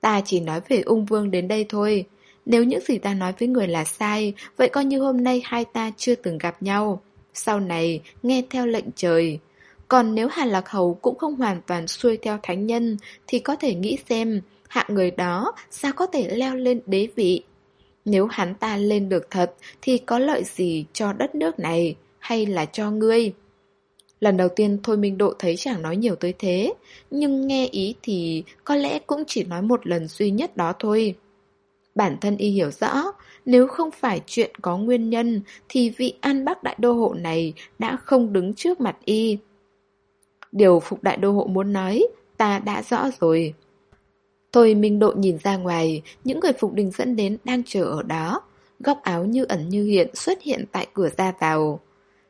ta chỉ nói về ung vương đến đây thôi. Nếu những gì ta nói với người là sai, vậy coi như hôm nay hai ta chưa từng gặp nhau. Sau này, nghe theo lệnh trời. Còn nếu Hàn Lạc Hầu cũng không hoàn toàn xuôi theo thánh nhân, thì có thể nghĩ xem, hạng người đó sao có thể leo lên đế vị. Nếu hắn ta lên được thật thì có lợi gì cho đất nước này hay là cho ngươi? Lần đầu tiên Thôi Minh Độ thấy chàng nói nhiều tới thế, nhưng nghe ý thì có lẽ cũng chỉ nói một lần duy nhất đó thôi. Bản thân y hiểu rõ, nếu không phải chuyện có nguyên nhân thì vị An Bắc Đại Đô Hộ này đã không đứng trước mặt y. Điều Phục Đại Đô Hộ muốn nói, ta đã rõ rồi. Thôi Minh Độ nhìn ra ngoài, những người Phục Đình dẫn đến đang chờ ở đó. Góc áo như ẩn như hiện xuất hiện tại cửa ra vào.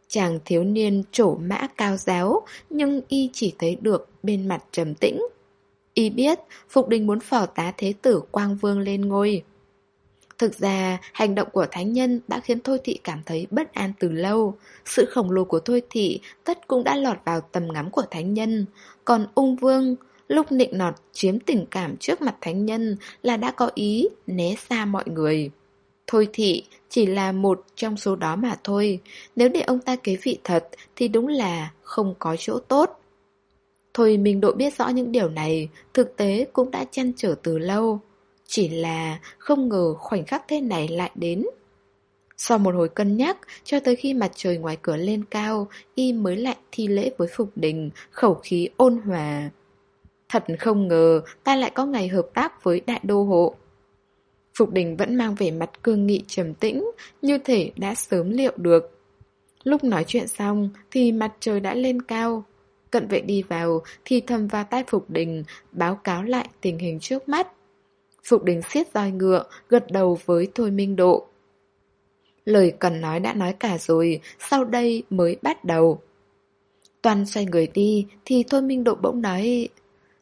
Chàng thiếu niên trổ mã cao giáo, nhưng y chỉ thấy được bên mặt trầm tĩnh. Y biết Phục Đình muốn phò tá thế tử Quang Vương lên ngôi. Thực ra, hành động của thánh nhân đã khiến Thôi Thị cảm thấy bất an từ lâu. Sự khổng lồ của Thôi Thị tất cũng đã lọt vào tầm ngắm của thánh nhân. Còn ung vương, Lúc nịnh nọt chiếm tình cảm trước mặt thánh nhân là đã có ý né xa mọi người. Thôi thị chỉ là một trong số đó mà thôi, nếu để ông ta kế vị thật thì đúng là không có chỗ tốt. Thôi mình độ biết rõ những điều này, thực tế cũng đã chăn trở từ lâu. Chỉ là không ngờ khoảnh khắc thế này lại đến. Sau một hồi cân nhắc, cho tới khi mặt trời ngoài cửa lên cao, y mới lại thi lễ với Phục Đình, khẩu khí ôn hòa. Thật không ngờ ta lại có ngày hợp tác với đại đô hộ. Phục Đình vẫn mang vẻ mặt cương nghị trầm tĩnh, như thể đã sớm liệu được. Lúc nói chuyện xong thì mặt trời đã lên cao. Cận vệ đi vào thì thầm vào tai Phục Đình, báo cáo lại tình hình trước mắt. Phục Đình siết roi ngựa, gật đầu với Thôi Minh Độ. Lời cần nói đã nói cả rồi, sau đây mới bắt đầu. Toàn xoay người đi thì Thôi Minh Độ bỗng nói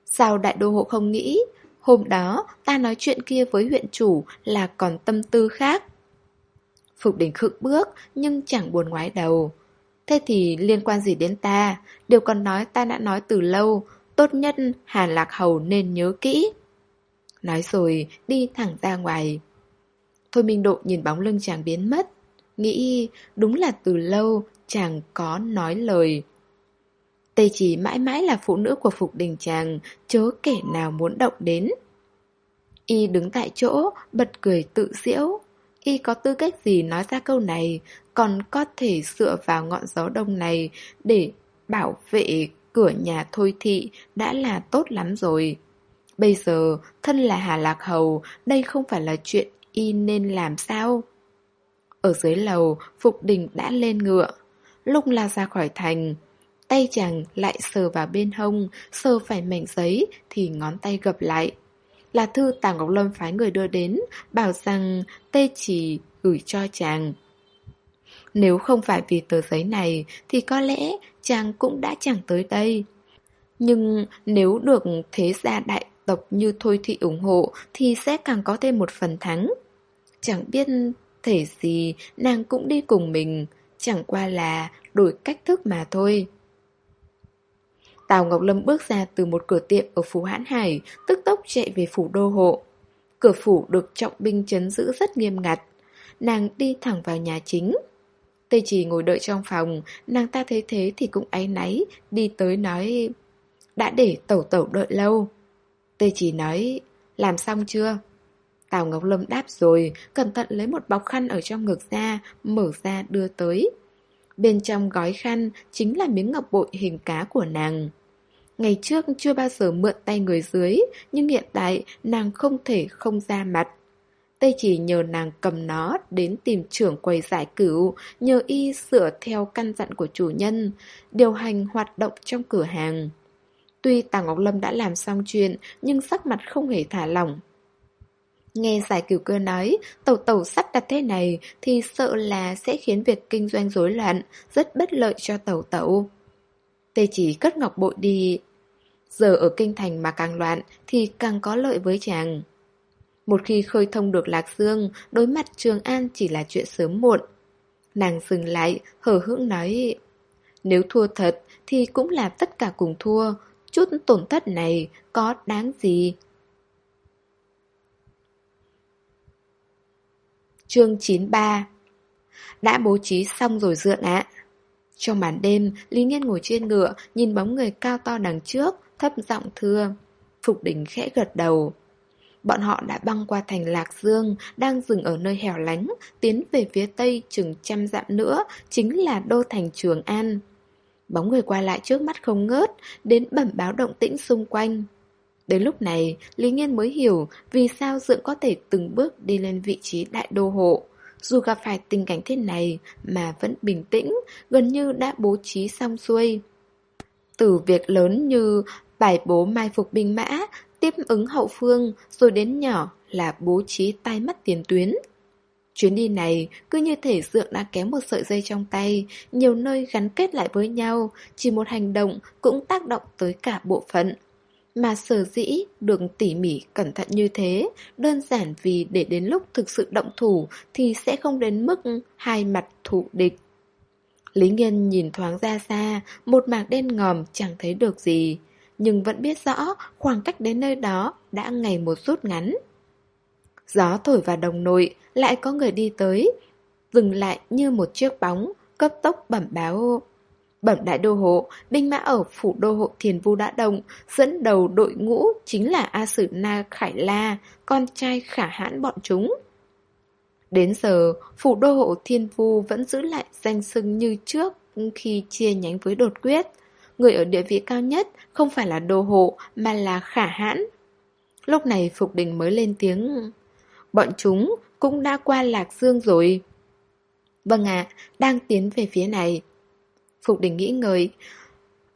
Sao đại đô hộ không nghĩ? Hôm đó ta nói chuyện kia với huyện chủ là còn tâm tư khác. Phục đình khựng bước nhưng chẳng buồn ngoái đầu. Thế thì liên quan gì đến ta? Điều còn nói ta đã nói từ lâu Tốt nhất Hàn Lạc Hầu nên nhớ kỹ. Nói rồi đi thẳng ra ngoài Thôi Minh Độ nhìn bóng lưng chàng biến mất Nghĩ đúng là từ lâu chàng có nói lời Tây chỉ mãi mãi là phụ nữ của Phục Đình chàng, chớ kẻ nào muốn động đến. Y đứng tại chỗ, bật cười tự diễu. Y có tư cách gì nói ra câu này, còn có thể dựa vào ngọn gió đông này để bảo vệ cửa nhà thôi thị đã là tốt lắm rồi. Bây giờ, thân là Hà Lạc Hầu, đây không phải là chuyện Y nên làm sao? Ở dưới lầu, Phục Đình đã lên ngựa. Lúc la ra khỏi thành, Tay chàng lại sờ vào bên hông, sờ phải mảnh giấy thì ngón tay gập lại. Là thư tàng Ngọc Lâm phái người đưa đến, bảo rằng tê chỉ gửi cho chàng. Nếu không phải vì tờ giấy này thì có lẽ chàng cũng đã chẳng tới đây. Nhưng nếu được thế gia đại tộc như Thôi Thị ủng hộ thì sẽ càng có thêm một phần thắng. Chẳng biết thể gì nàng cũng đi cùng mình, chẳng qua là đổi cách thức mà thôi. Tào Ngọc Lâm bước ra từ một cửa tiệm ở phủ Hãn Hải, tức tốc chạy về phủ đô hộ. Cửa phủ được trọng binh chấn giữ rất nghiêm ngặt. Nàng đi thẳng vào nhà chính. Tây chỉ ngồi đợi trong phòng, nàng ta thấy thế thì cũng áy náy, đi tới nói Đã để tẩu tẩu đợi lâu. Tây chỉ nói Làm xong chưa? Tào Ngọc Lâm đáp rồi, cẩn thận lấy một bọc khăn ở trong ngực ra, mở ra đưa tới. Bên trong gói khăn chính là miếng ngọc bội hình cá của nàng. Ngày trước chưa bao giờ mượn tay người dưới, nhưng hiện tại nàng không thể không ra mặt. Tây chỉ nhờ nàng cầm nó đến tìm trưởng quầy giải cửu, nhờ y sửa theo căn dặn của chủ nhân, điều hành hoạt động trong cửa hàng. Tuy Tàng Ngọc Lâm đã làm xong chuyện, nhưng sắc mặt không hề thả lỏng. Nghe giải cửu cơ nói, tàu tàu sắp đặt thế này thì sợ là sẽ khiến việc kinh doanh rối loạn, rất bất lợi cho tàu tàu. Tê chỉ cất ngọc bội đi, Giờ ở kinh thành mà càng loạn thì càng có lợi với chàng. Một khi khơi thông được Lạc Dương, đối mặt Trường An chỉ là chuyện sớm muộn. Nàng dừng lại, hờ hững nói Nếu thua thật thì cũng là tất cả cùng thua, chút tổn thất này có đáng gì. Chương 93 Đã bố trí xong rồi dượng ạ. Trong màn đêm, Lý Nghiên ngồi trên ngựa, nhìn bóng người cao to đằng trước, thấp giọng thưa. Phục đình khẽ gật đầu. Bọn họ đã băng qua thành Lạc Dương, đang dừng ở nơi hẻo lánh, tiến về phía tây chừng trăm dặm nữa, chính là đô thành Trường An. Bóng người qua lại trước mắt không ngớt, đến bẩm báo động tĩnh xung quanh. Đến lúc này, Lý Nghiên mới hiểu vì sao Dượng có thể từng bước đi lên vị trí đại đô hộ. Dù gặp phải tình cảnh thế này mà vẫn bình tĩnh, gần như đã bố trí xong xuôi. Từ việc lớn như bài bố mai phục binh mã, tiếp ứng hậu phương, rồi đến nhỏ là bố trí tai mắt tiền tuyến. Chuyến đi này cứ như thể dượng đã kéo một sợi dây trong tay, nhiều nơi gắn kết lại với nhau, chỉ một hành động cũng tác động tới cả bộ phận. Mà sở dĩ được tỉ mỉ cẩn thận như thế, đơn giản vì để đến lúc thực sự động thủ thì sẽ không đến mức hai mặt thủ địch. Lý Nghiên nhìn thoáng ra xa, một mảng đen ngòm chẳng thấy được gì nhưng vẫn biết rõ khoảng cách đến nơi đó đã ngày một rút ngắn. Gió thổi vào đồng nội, lại có người đi tới, dừng lại như một chiếc bóng, cấp tốc bẩm báo. Bẩm đại đô hộ, binh mã ở phủ đô hộ Thiền Vu đã động, dẫn đầu đội ngũ chính là A Sử Na Khải La, con trai khả hãn bọn chúng. Đến giờ, phủ đô hộ Thiên Vu vẫn giữ lại danh sưng như trước khi chia nhánh với đột quyết. Người ở địa vị cao nhất không phải là đô hộ mà là khả hãn. Lúc này Phục Đình mới lên tiếng. Bọn chúng cũng đã qua Lạc Dương rồi. Vâng ạ, đang tiến về phía này. Phục Đình nghĩ ngợi.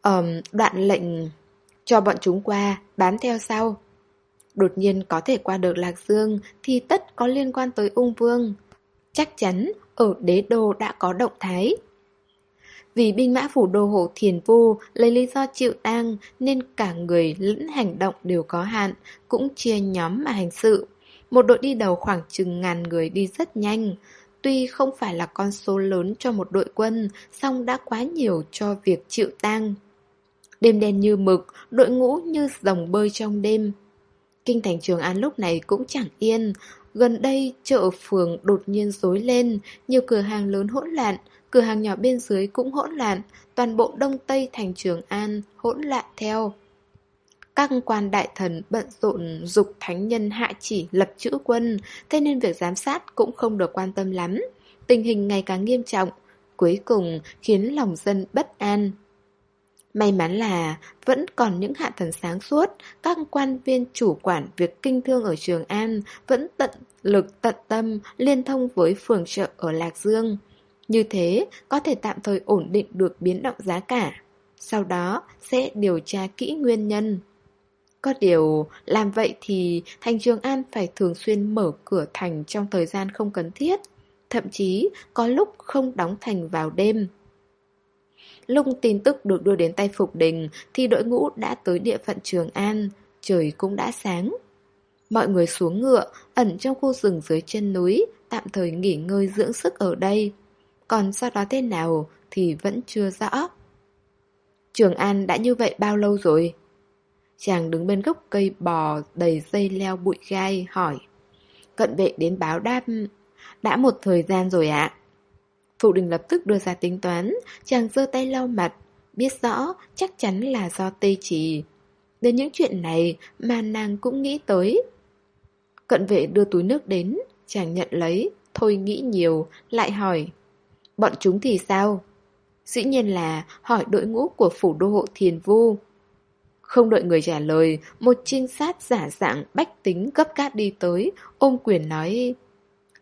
Um, đoạn lệnh cho bọn chúng qua, bám theo sau. Đột nhiên có thể qua được Lạc Dương thì tất có liên quan tới ung vương. Chắc chắn ở đế đô đã có động thái. Vì binh mã phủ đô hộ thiền vu lấy lý do chịu tang nên cả người lẫn hành động đều có hạn, cũng chia nhóm mà hành sự. Một đội đi đầu khoảng chừng ngàn người đi rất nhanh. Tuy không phải là con số lớn cho một đội quân, song đã quá nhiều cho việc chịu tang. Đêm đen như mực, đội ngũ như dòng bơi trong đêm. Kinh thành Trường An lúc này cũng chẳng yên. Gần đây, chợ phường đột nhiên rối lên, nhiều cửa hàng lớn hỗn loạn, cửa hàng nhỏ bên dưới cũng hỗn loạn, toàn bộ đông tây thành Trường An hỗn loạn theo. Các quan đại thần bận rộn dục thánh nhân hạ chỉ lập chữ quân, thế nên việc giám sát cũng không được quan tâm lắm. Tình hình ngày càng nghiêm trọng, cuối cùng khiến lòng dân bất an. May mắn là vẫn còn những hạ thần sáng suốt, các quan viên chủ quản việc kinh thương ở Trường An vẫn tận lực tận tâm liên thông với phường chợ ở Lạc Dương. Như thế có thể tạm thời ổn định được biến động giá cả. Sau đó sẽ điều tra kỹ nguyên nhân. Có điều, làm vậy thì thành Trường An phải thường xuyên mở cửa thành trong thời gian không cần thiết. Thậm chí có lúc không đóng thành vào đêm. Lúc tin tức được đưa đến tay Phục Đình thì đội ngũ đã tới địa phận Trường An, trời cũng đã sáng. Mọi người xuống ngựa, ẩn trong khu rừng dưới chân núi, tạm thời nghỉ ngơi dưỡng sức ở đây. Còn sau đó thế nào thì vẫn chưa rõ. Trường An đã như vậy bao lâu rồi? Chàng đứng bên gốc cây bò đầy dây leo bụi gai hỏi. Cận vệ đến báo đáp. Đã một thời gian rồi ạ. Phụ đình lập tức đưa ra tính toán, chàng giơ tay lau mặt, biết rõ chắc chắn là do tê trì. Đến những chuyện này mà nàng cũng nghĩ tới. Cận vệ đưa túi nước đến, chàng nhận lấy, thôi nghĩ nhiều, lại hỏi. Bọn chúng thì sao? Dĩ nhiên là hỏi đội ngũ của phủ đô hộ thiền vu. Không đợi người trả lời, một trinh sát giả dạng bách tính gấp cát đi tới, ôm quyền nói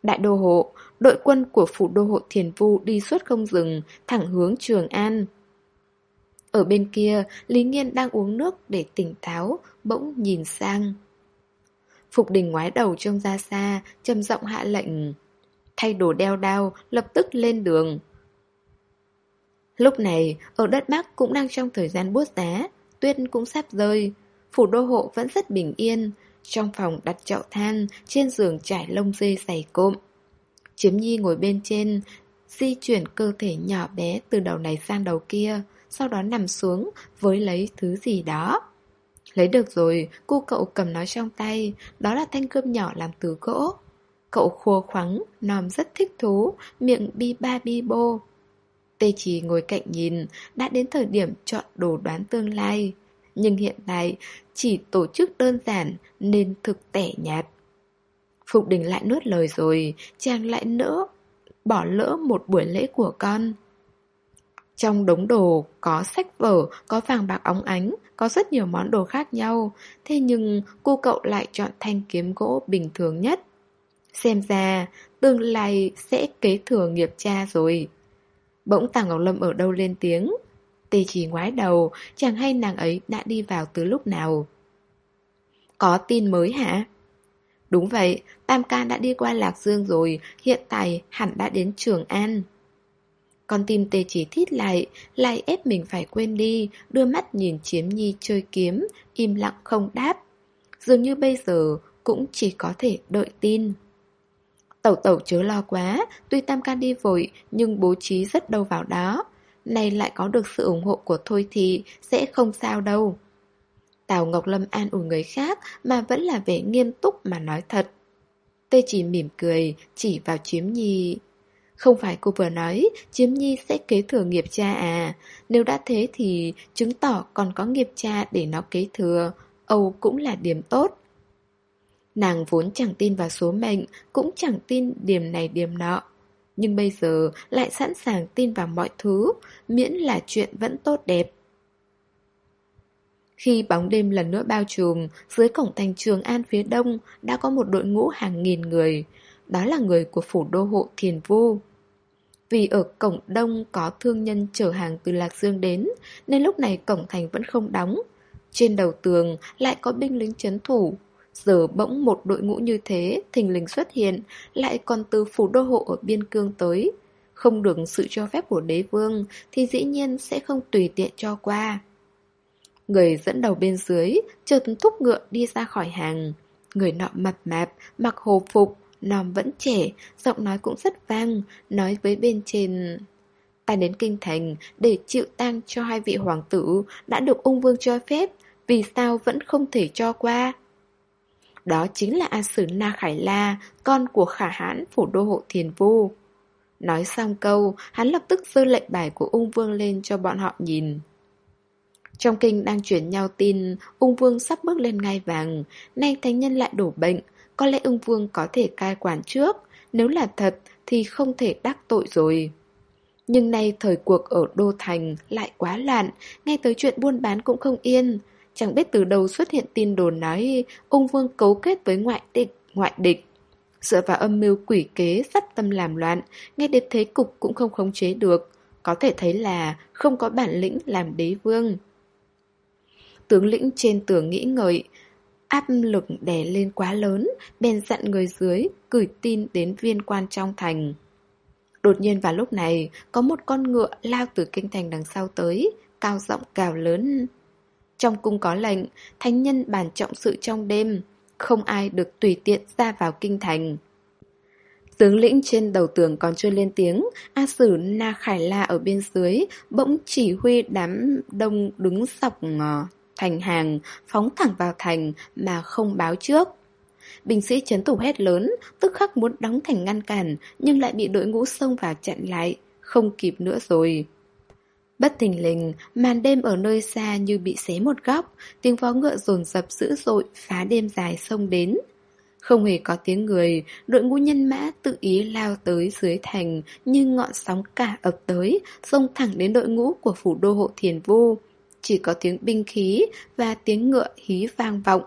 Đại đô hộ, đội quân của phủ đô hộ Thiền Vu đi suốt không dừng, thẳng hướng Trường An. Ở bên kia, Lý Nghiên đang uống nước để tỉnh táo, bỗng nhìn sang. Phục đình ngoái đầu trông ra xa, trầm giọng hạ lệnh. Thay đồ đeo đao, lập tức lên đường. Lúc này, ở đất Bắc cũng đang trong thời gian buốt giá, tuyết cũng sắp rơi. Phủ đô hộ vẫn rất bình yên, trong phòng đặt chậu than, trên giường trải lông dê dày cộm. Chiếm Nhi ngồi bên trên, di chuyển cơ thể nhỏ bé từ đầu này sang đầu kia, sau đó nằm xuống với lấy thứ gì đó. Lấy được rồi, cu cậu cầm nó trong tay, đó là thanh cơm nhỏ làm từ gỗ. Cậu khua khoắng, nòm rất thích thú, miệng bi ba bi bô. Tê chỉ ngồi cạnh nhìn, đã đến thời điểm chọn đồ đoán tương lai. Nhưng hiện tại chỉ tổ chức đơn giản nên thực tẻ nhạt. Phục đình lại nuốt lời rồi, chàng lại nỡ, bỏ lỡ một buổi lễ của con. Trong đống đồ có sách vở, có vàng bạc óng ánh, có rất nhiều món đồ khác nhau. Thế nhưng cô cậu lại chọn thanh kiếm gỗ bình thường nhất. Xem ra, tương lai sẽ kế thừa nghiệp cha rồi. Bỗng Tàng Ngọc Lâm ở đâu lên tiếng. Tê chỉ ngoái đầu, chẳng hay nàng ấy đã đi vào từ lúc nào. Có tin mới hả? Đúng vậy, Tam Ca đã đi qua Lạc Dương rồi, hiện tại hẳn đã đến Trường An. Con tim tê chỉ thít lại, lại ép mình phải quên đi, đưa mắt nhìn Chiếm Nhi chơi kiếm, im lặng không đáp. Dường như bây giờ cũng chỉ có thể đợi tin. Tẩu tẩu chớ lo quá, tuy Tam can đi vội nhưng bố trí rất đâu vào đó. nay lại có được sự ủng hộ của Thôi thì sẽ không sao đâu. Tào Ngọc Lâm an ủi người khác mà vẫn là vẻ nghiêm túc mà nói thật. Tê chỉ mỉm cười, chỉ vào chiếm nhi. Không phải cô vừa nói Chiếm Nhi sẽ kế thừa nghiệp cha à Nếu đã thế thì chứng tỏ còn có nghiệp cha để nó kế thừa Âu cũng là điểm tốt Nàng vốn chẳng tin vào số mệnh Cũng chẳng tin điểm này điểm nọ Nhưng bây giờ lại sẵn sàng tin vào mọi thứ Miễn là chuyện vẫn tốt đẹp khi bóng đêm lần nữa bao trùm, dưới cổng thành Trường An phía đông đã có một đội ngũ hàng nghìn người. Đó là người của phủ đô hộ Thiền Vu. Vì ở cổng đông có thương nhân chở hàng từ Lạc Dương đến, nên lúc này cổng thành vẫn không đóng. Trên đầu tường lại có binh lính chấn thủ. Giờ bỗng một đội ngũ như thế, thình lình xuất hiện, lại còn từ phủ đô hộ ở biên cương tới. Không được sự cho phép của đế vương, thì dĩ nhiên sẽ không tùy tiện cho qua. Người dẫn đầu bên dưới, chợt thúc ngựa đi ra khỏi hàng. Người nọ mập mạp, mặc hồ phục, nòm vẫn trẻ, giọng nói cũng rất vang, nói với bên trên... Ta đến kinh thành để chịu tang cho hai vị hoàng tử đã được ung vương cho phép, vì sao vẫn không thể cho qua? Đó chính là A Sử Na Khải La, con của khả hãn phủ đô hộ thiền vu. Nói xong câu, hắn lập tức giơ lệnh bài của ung vương lên cho bọn họ nhìn. Trong kinh đang chuyển nhau tin ung vương sắp bước lên ngai vàng, nay thánh nhân lại đổ bệnh, có lẽ ung vương có thể cai quản trước, nếu là thật thì không thể đắc tội rồi. Nhưng nay thời cuộc ở Đô Thành lại quá loạn, ngay tới chuyện buôn bán cũng không yên. Chẳng biết từ đâu xuất hiện tin đồn nói ung vương cấu kết với ngoại địch, ngoại địch. Dựa vào âm mưu quỷ kế sắp tâm làm loạn, ngay đến thế cục cũng không khống chế được. Có thể thấy là không có bản lĩnh làm đế vương. Tướng lĩnh trên tường nghĩ ngợi, áp lực đè lên quá lớn, bèn dặn người dưới, gửi tin đến viên quan trong thành. Đột nhiên vào lúc này, có một con ngựa lao từ kinh thành đằng sau tới, cao giọng cào lớn. Trong cung có lệnh, thánh nhân bàn trọng sự trong đêm, không ai được tùy tiện ra vào kinh thành. Tướng lĩnh trên đầu tường còn chưa lên tiếng, A Sử Na Khải La ở bên dưới bỗng chỉ huy đám đông đứng dọc ngò thành hàng, phóng thẳng vào thành mà không báo trước. Binh sĩ chấn thủ hét lớn, tức khắc muốn đóng thành ngăn cản, nhưng lại bị đội ngũ xông vào chặn lại, không kịp nữa rồi. Bất thình lình, màn đêm ở nơi xa như bị xé một góc, tiếng vó ngựa rồn rập dữ dội phá đêm dài sông đến. Không hề có tiếng người, đội ngũ nhân mã tự ý lao tới dưới thành như ngọn sóng cả ập tới, xông thẳng đến đội ngũ của phủ đô hộ thiền vô chỉ có tiếng binh khí và tiếng ngựa hí vang vọng.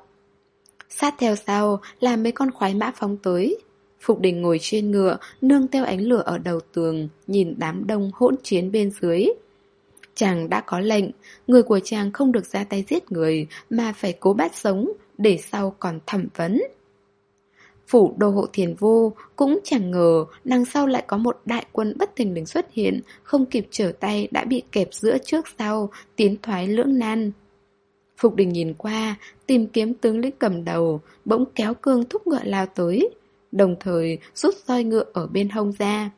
Sát theo sau là mấy con khoái mã phóng tới. Phục đình ngồi trên ngựa, nương theo ánh lửa ở đầu tường, nhìn đám đông hỗn chiến bên dưới. Chàng đã có lệnh, người của chàng không được ra tay giết người, mà phải cố bắt sống, để sau còn thẩm vấn. Phủ đô hộ thiền vô cũng chẳng ngờ đằng sau lại có một đại quân bất thình lình xuất hiện, không kịp trở tay đã bị kẹp giữa trước sau, tiến thoái lưỡng nan. Phục đình nhìn qua, tìm kiếm tướng lĩnh cầm đầu, bỗng kéo cương thúc ngựa lao tới, đồng thời rút roi ngựa ở bên hông ra.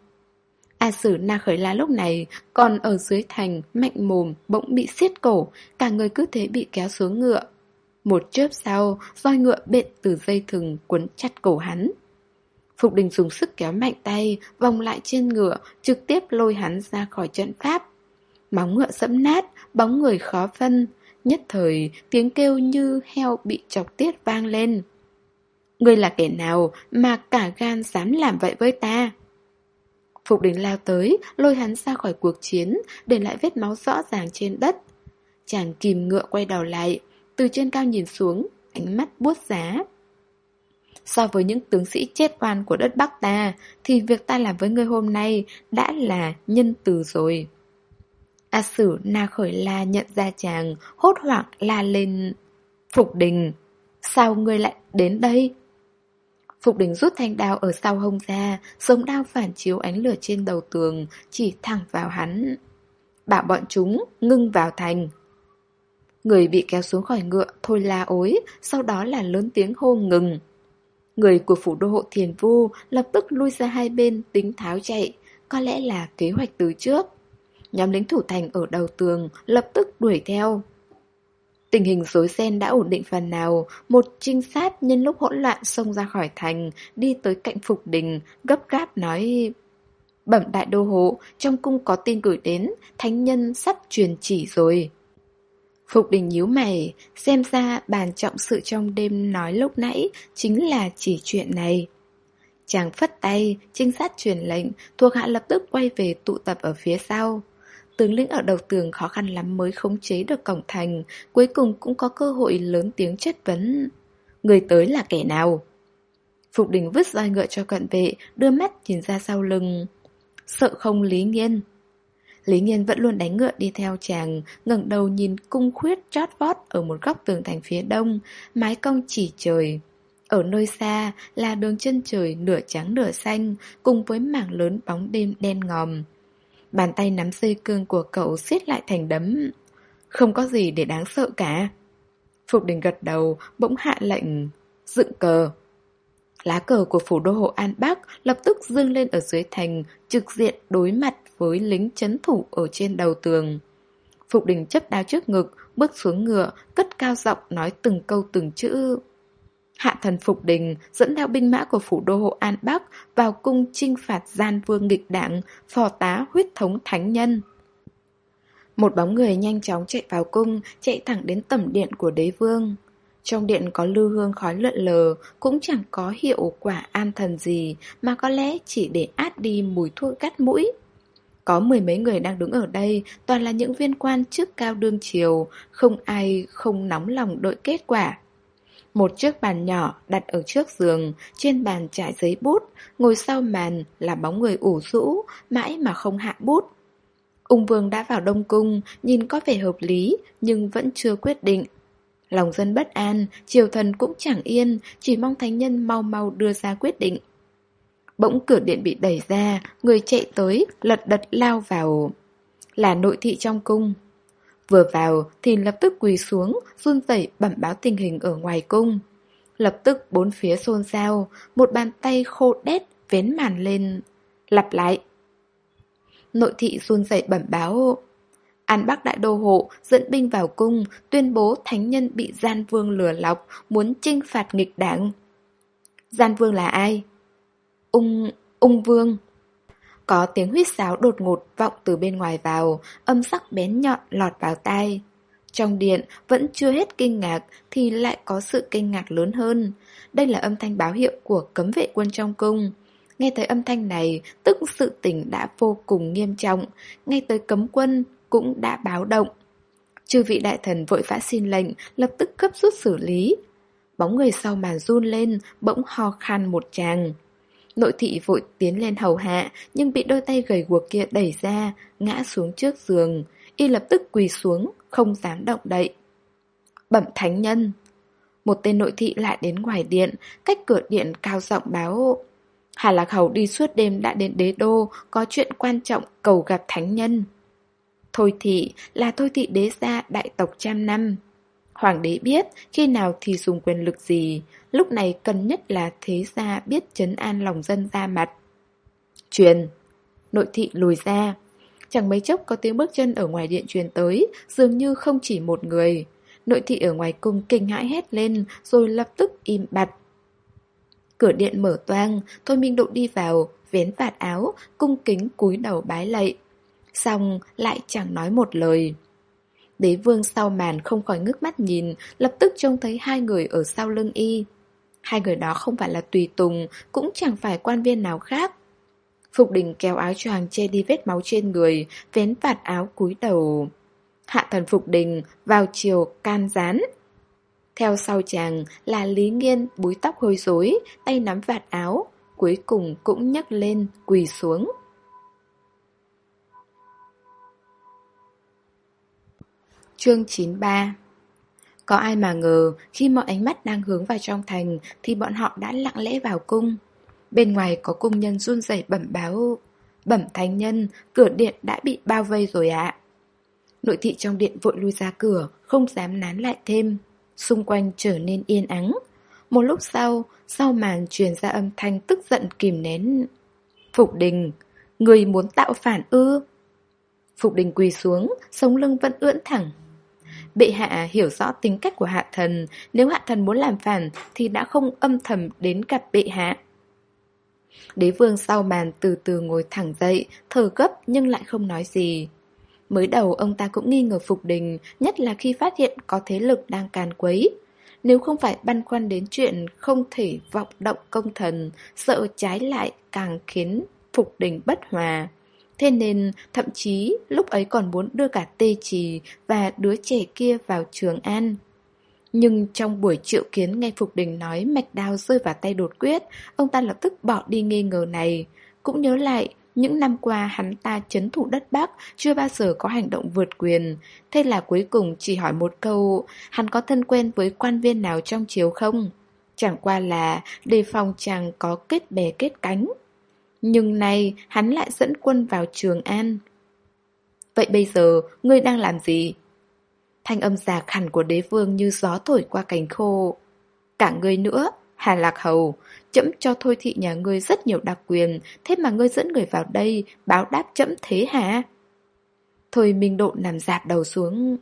A Sử Na Khởi La lúc này còn ở dưới thành, mạnh mồm, bỗng bị xiết cổ, cả người cứ thế bị kéo xuống ngựa. Một chớp sau, roi ngựa bện từ dây thừng quấn chặt cổ hắn. Phục đình dùng sức kéo mạnh tay, vòng lại trên ngựa, trực tiếp lôi hắn ra khỏi trận pháp. Móng ngựa sẫm nát, bóng người khó phân. Nhất thời, tiếng kêu như heo bị chọc tiết vang lên. Ngươi là kẻ nào mà cả gan dám làm vậy với ta? Phục đình lao tới, lôi hắn ra khỏi cuộc chiến, để lại vết máu rõ ràng trên đất. Chàng kìm ngựa quay đầu lại, từ trên cao nhìn xuống, ánh mắt buốt giá. So với những tướng sĩ chết oan của đất Bắc ta, thì việc ta làm với ngươi hôm nay đã là nhân từ rồi. A Sử Na Khởi La nhận ra chàng, hốt hoảng la lên. Phục đình, sao ngươi lại đến đây? Phục đình rút thanh đao ở sau hông ra, sống đao phản chiếu ánh lửa trên đầu tường, chỉ thẳng vào hắn. Bảo bọn chúng ngưng vào thành, Người bị kéo xuống khỏi ngựa thôi la ối, sau đó là lớn tiếng hô ngừng. Người của phủ đô hộ thiền vu lập tức lui ra hai bên tính tháo chạy, có lẽ là kế hoạch từ trước. Nhóm lính thủ thành ở đầu tường lập tức đuổi theo. Tình hình rối ren đã ổn định phần nào, một trinh sát nhân lúc hỗn loạn xông ra khỏi thành, đi tới cạnh phục đình, gấp gáp nói... Bẩm đại đô hộ, trong cung có tin gửi đến, thánh nhân sắp truyền chỉ rồi. Phục đình nhíu mày, xem ra bàn trọng sự trong đêm nói lúc nãy chính là chỉ chuyện này. Chàng phất tay, trinh sát truyền lệnh, thuộc hạ lập tức quay về tụ tập ở phía sau. Tướng lĩnh ở đầu tường khó khăn lắm mới khống chế được cổng thành, cuối cùng cũng có cơ hội lớn tiếng chất vấn. Người tới là kẻ nào? Phục đình vứt roi ngựa cho cận vệ, đưa mắt nhìn ra sau lưng. Sợ không Lý Nghiên. Lý Nghiên vẫn luôn đánh ngựa đi theo chàng, ngẩng đầu nhìn cung khuyết chót vót ở một góc tường thành phía đông, mái cong chỉ trời. Ở nơi xa là đường chân trời nửa trắng nửa xanh, cùng với mảng lớn bóng đêm đen ngòm. Bàn tay nắm dây cương của cậu siết lại thành đấm. Không có gì để đáng sợ cả. Phục đình gật đầu, bỗng hạ lệnh, dựng cờ. Lá cờ của phủ đô hộ An Bắc lập tức dương lên ở dưới thành, trực diện đối mặt với lính chấn thủ ở trên đầu tường. Phục đình chấp đao trước ngực, bước xuống ngựa, cất cao giọng nói từng câu từng chữ. Hạ thần Phục Đình dẫn theo binh mã của phủ đô hộ An Bắc vào cung trinh phạt gian vương nghịch đảng, phò tá huyết thống thánh nhân. Một bóng người nhanh chóng chạy vào cung, chạy thẳng đến tẩm điện của đế vương. Trong điện có lưu hương khói lượn lờ, cũng chẳng có hiệu quả an thần gì, mà có lẽ chỉ để át đi mùi thuốc cắt mũi. Có mười mấy người đang đứng ở đây, toàn là những viên quan chức cao đương triều, không ai không nóng lòng đợi kết quả. Một chiếc bàn nhỏ đặt ở trước giường, trên bàn trải giấy bút, ngồi sau màn là bóng người ủ rũ, mãi mà không hạ bút. Ung vương đã vào Đông Cung, nhìn có vẻ hợp lý, nhưng vẫn chưa quyết định. Lòng dân bất an, triều thần cũng chẳng yên, chỉ mong thánh nhân mau mau đưa ra quyết định. Bỗng cửa điện bị đẩy ra, người chạy tới, lật đật lao vào. Là nội thị trong cung. Vừa vào thì lập tức quỳ xuống, run rẩy bẩm báo tình hình ở ngoài cung. Lập tức bốn phía xôn xao, một bàn tay khô đét vén màn lên. Lặp lại. Nội thị run rẩy bẩm báo. An Bắc Đại Đô Hộ dẫn binh vào cung, tuyên bố thánh nhân bị gian vương lừa lọc, muốn trinh phạt nghịch đảng. Gian vương là ai? Ung... ung vương. Có tiếng huýt sáo đột ngột vọng từ bên ngoài vào, âm sắc bén nhọn lọt vào tai. Trong điện vẫn chưa hết kinh ngạc thì lại có sự kinh ngạc lớn hơn. Đây là âm thanh báo hiệu của cấm vệ quân trong cung. Nghe tới âm thanh này, tức sự tình đã vô cùng nghiêm trọng, ngay tới cấm quân cũng đã báo động. Chư vị đại thần vội vã xin lệnh, lập tức cấp rút xử lý. Bóng người sau màn run lên, bỗng ho khan một tràng. Nội thị vội tiến lên hầu hạ, nhưng bị đôi tay gầy guộc kia đẩy ra, ngã xuống trước giường. Y lập tức quỳ xuống, không dám động đậy. Bẩm thánh nhân. Một tên nội thị lại đến ngoài điện, cách cửa điện cao giọng báo. Hà Lạc Hầu đi suốt đêm đã đến đế đô, có chuyện quan trọng cầu gặp thánh nhân. Thôi thị là thôi thị đế gia đại tộc trăm năm. Hoàng đế biết khi nào thì dùng quyền lực gì, lúc này cần nhất là thế gia biết chấn an lòng dân ra mặt. Truyền. Nội thị lùi ra. Chẳng mấy chốc có tiếng bước chân ở ngoài điện truyền tới, dường như không chỉ một người. Nội thị ở ngoài cung kinh hãi hét lên, rồi lập tức im bặt. Cửa điện mở toang, Thôi Minh Độ đi vào, vén vạt áo, cung kính cúi đầu bái lạy. Xong lại chẳng nói một lời. Đế vương sau màn không khỏi ngước mắt nhìn, lập tức trông thấy hai người ở sau lưng y. Hai người đó không phải là tùy tùng, cũng chẳng phải quan viên nào khác. Phục đình kéo áo choàng che đi vết máu trên người, vén vạt áo cúi đầu. Hạ thần Phục đình vào chiều can rán. Theo sau chàng là Lý Nghiên búi tóc hôi rối, tay nắm vạt áo, cuối cùng cũng nhấc lên, quỳ xuống. Chương 93 Có ai mà ngờ khi mọi ánh mắt đang hướng vào trong thành thì bọn họ đã lặng lẽ vào cung. Bên ngoài có cung nhân run rẩy bẩm báo Bẩm thánh nhân, cửa điện đã bị bao vây rồi ạ. Nội thị trong điện vội lui ra cửa, không dám nán lại thêm. Xung quanh trở nên yên ắng. Một lúc sau, sau màn truyền ra âm thanh tức giận kìm nén. Phục đình, người muốn tạo phản ư? Phục đình quỳ xuống, sống lưng vẫn ưỡn thẳng, Bệ hạ hiểu rõ tính cách của hạ thần, nếu hạ thần muốn làm phản thì đã không âm thầm đến gặp bệ hạ. Đế vương sau màn từ từ ngồi thẳng dậy, thở gấp nhưng lại không nói gì. Mới đầu ông ta cũng nghi ngờ Phục Đình, nhất là khi phát hiện có thế lực đang càn quấy. Nếu không phải băn khoăn đến chuyện không thể vọng động công thần, sợ trái lại càng khiến Phục Đình bất hòa. Thế nên thậm chí lúc ấy còn muốn đưa cả tê trì và đứa trẻ kia vào trường an. Nhưng trong buổi triệu kiến nghe Phục Đình nói mạch đao rơi vào tay đột quyết, ông ta lập tức bỏ đi nghi ngờ này. Cũng nhớ lại, những năm qua hắn ta chấn thủ đất Bắc chưa bao giờ có hành động vượt quyền. Thế là cuối cùng chỉ hỏi một câu, hắn có thân quen với quan viên nào trong triều không? Chẳng qua là đề phòng chàng có kết bè kết cánh. Nhưng nay hắn lại dẫn quân vào Trường An. Vậy bây giờ, ngươi đang làm gì? Thanh âm già khẳng của đế vương như gió thổi qua cành khô. Cả ngươi nữa, Hà Lạc Hầu, Chấm cho thôi thị nhà ngươi rất nhiều đặc quyền, thế mà ngươi dẫn người vào đây, báo đáp chấm thế hả? Thôi Minh Độ nằm dạp đầu xuống.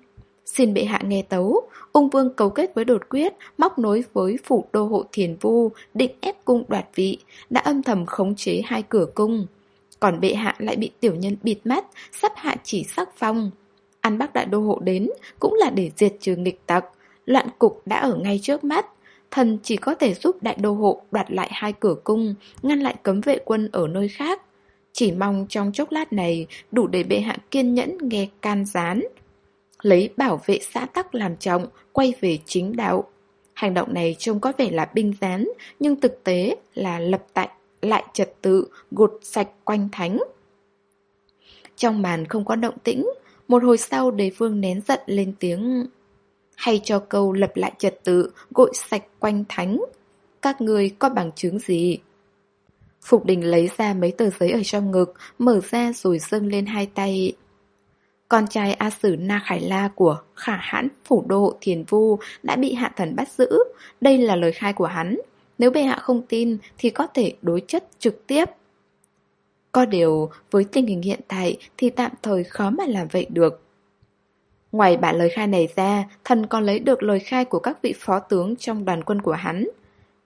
Xin bệ hạ nghe tấu, ung vương cấu kết với đột quyết, móc nối với phủ đô hộ thiền vu, định ép cung đoạt vị, đã âm thầm khống chế hai cửa cung. Còn bệ hạ lại bị tiểu nhân bịt mắt, sắp hạ chỉ sắc phong. An Bắc Đại Đô Hộ đến cũng là để diệt trừ nghịch tặc, loạn cục đã ở ngay trước mắt. Thần chỉ có thể giúp Đại Đô Hộ đoạt lại hai cửa cung, ngăn lại cấm vệ quân ở nơi khác. Chỉ mong trong chốc lát này đủ để bệ hạ kiên nhẫn nghe can gián. Lấy bảo vệ xã tắc làm trọng, quay về chính đạo. Hành động này trông có vẻ là binh gián, nhưng thực tế là lập tại lại trật tự, gột sạch quanh thánh. Trong màn không có động tĩnh, một hồi sau đế vương nén giận lên tiếng Hay cho câu lập lại trật tự Gội sạch quanh thánh Các người có bằng chứng gì Phục đình lấy ra mấy tờ giấy ở trong ngực Mở ra rồi dâng lên hai tay con trai A Sử Na Khải La của khả hãn phủ đô Thiền Vu đã bị hạ thần bắt giữ Đây là lời khai của hắn Nếu bệ hạ không tin thì có thể đối chất trực tiếp có điều, với tình hình hiện tại thì tạm thời khó mà làm vậy được. Ngoài bản lời khai này ra, thần còn lấy được lời khai của các vị phó tướng trong đoàn quân của hắn.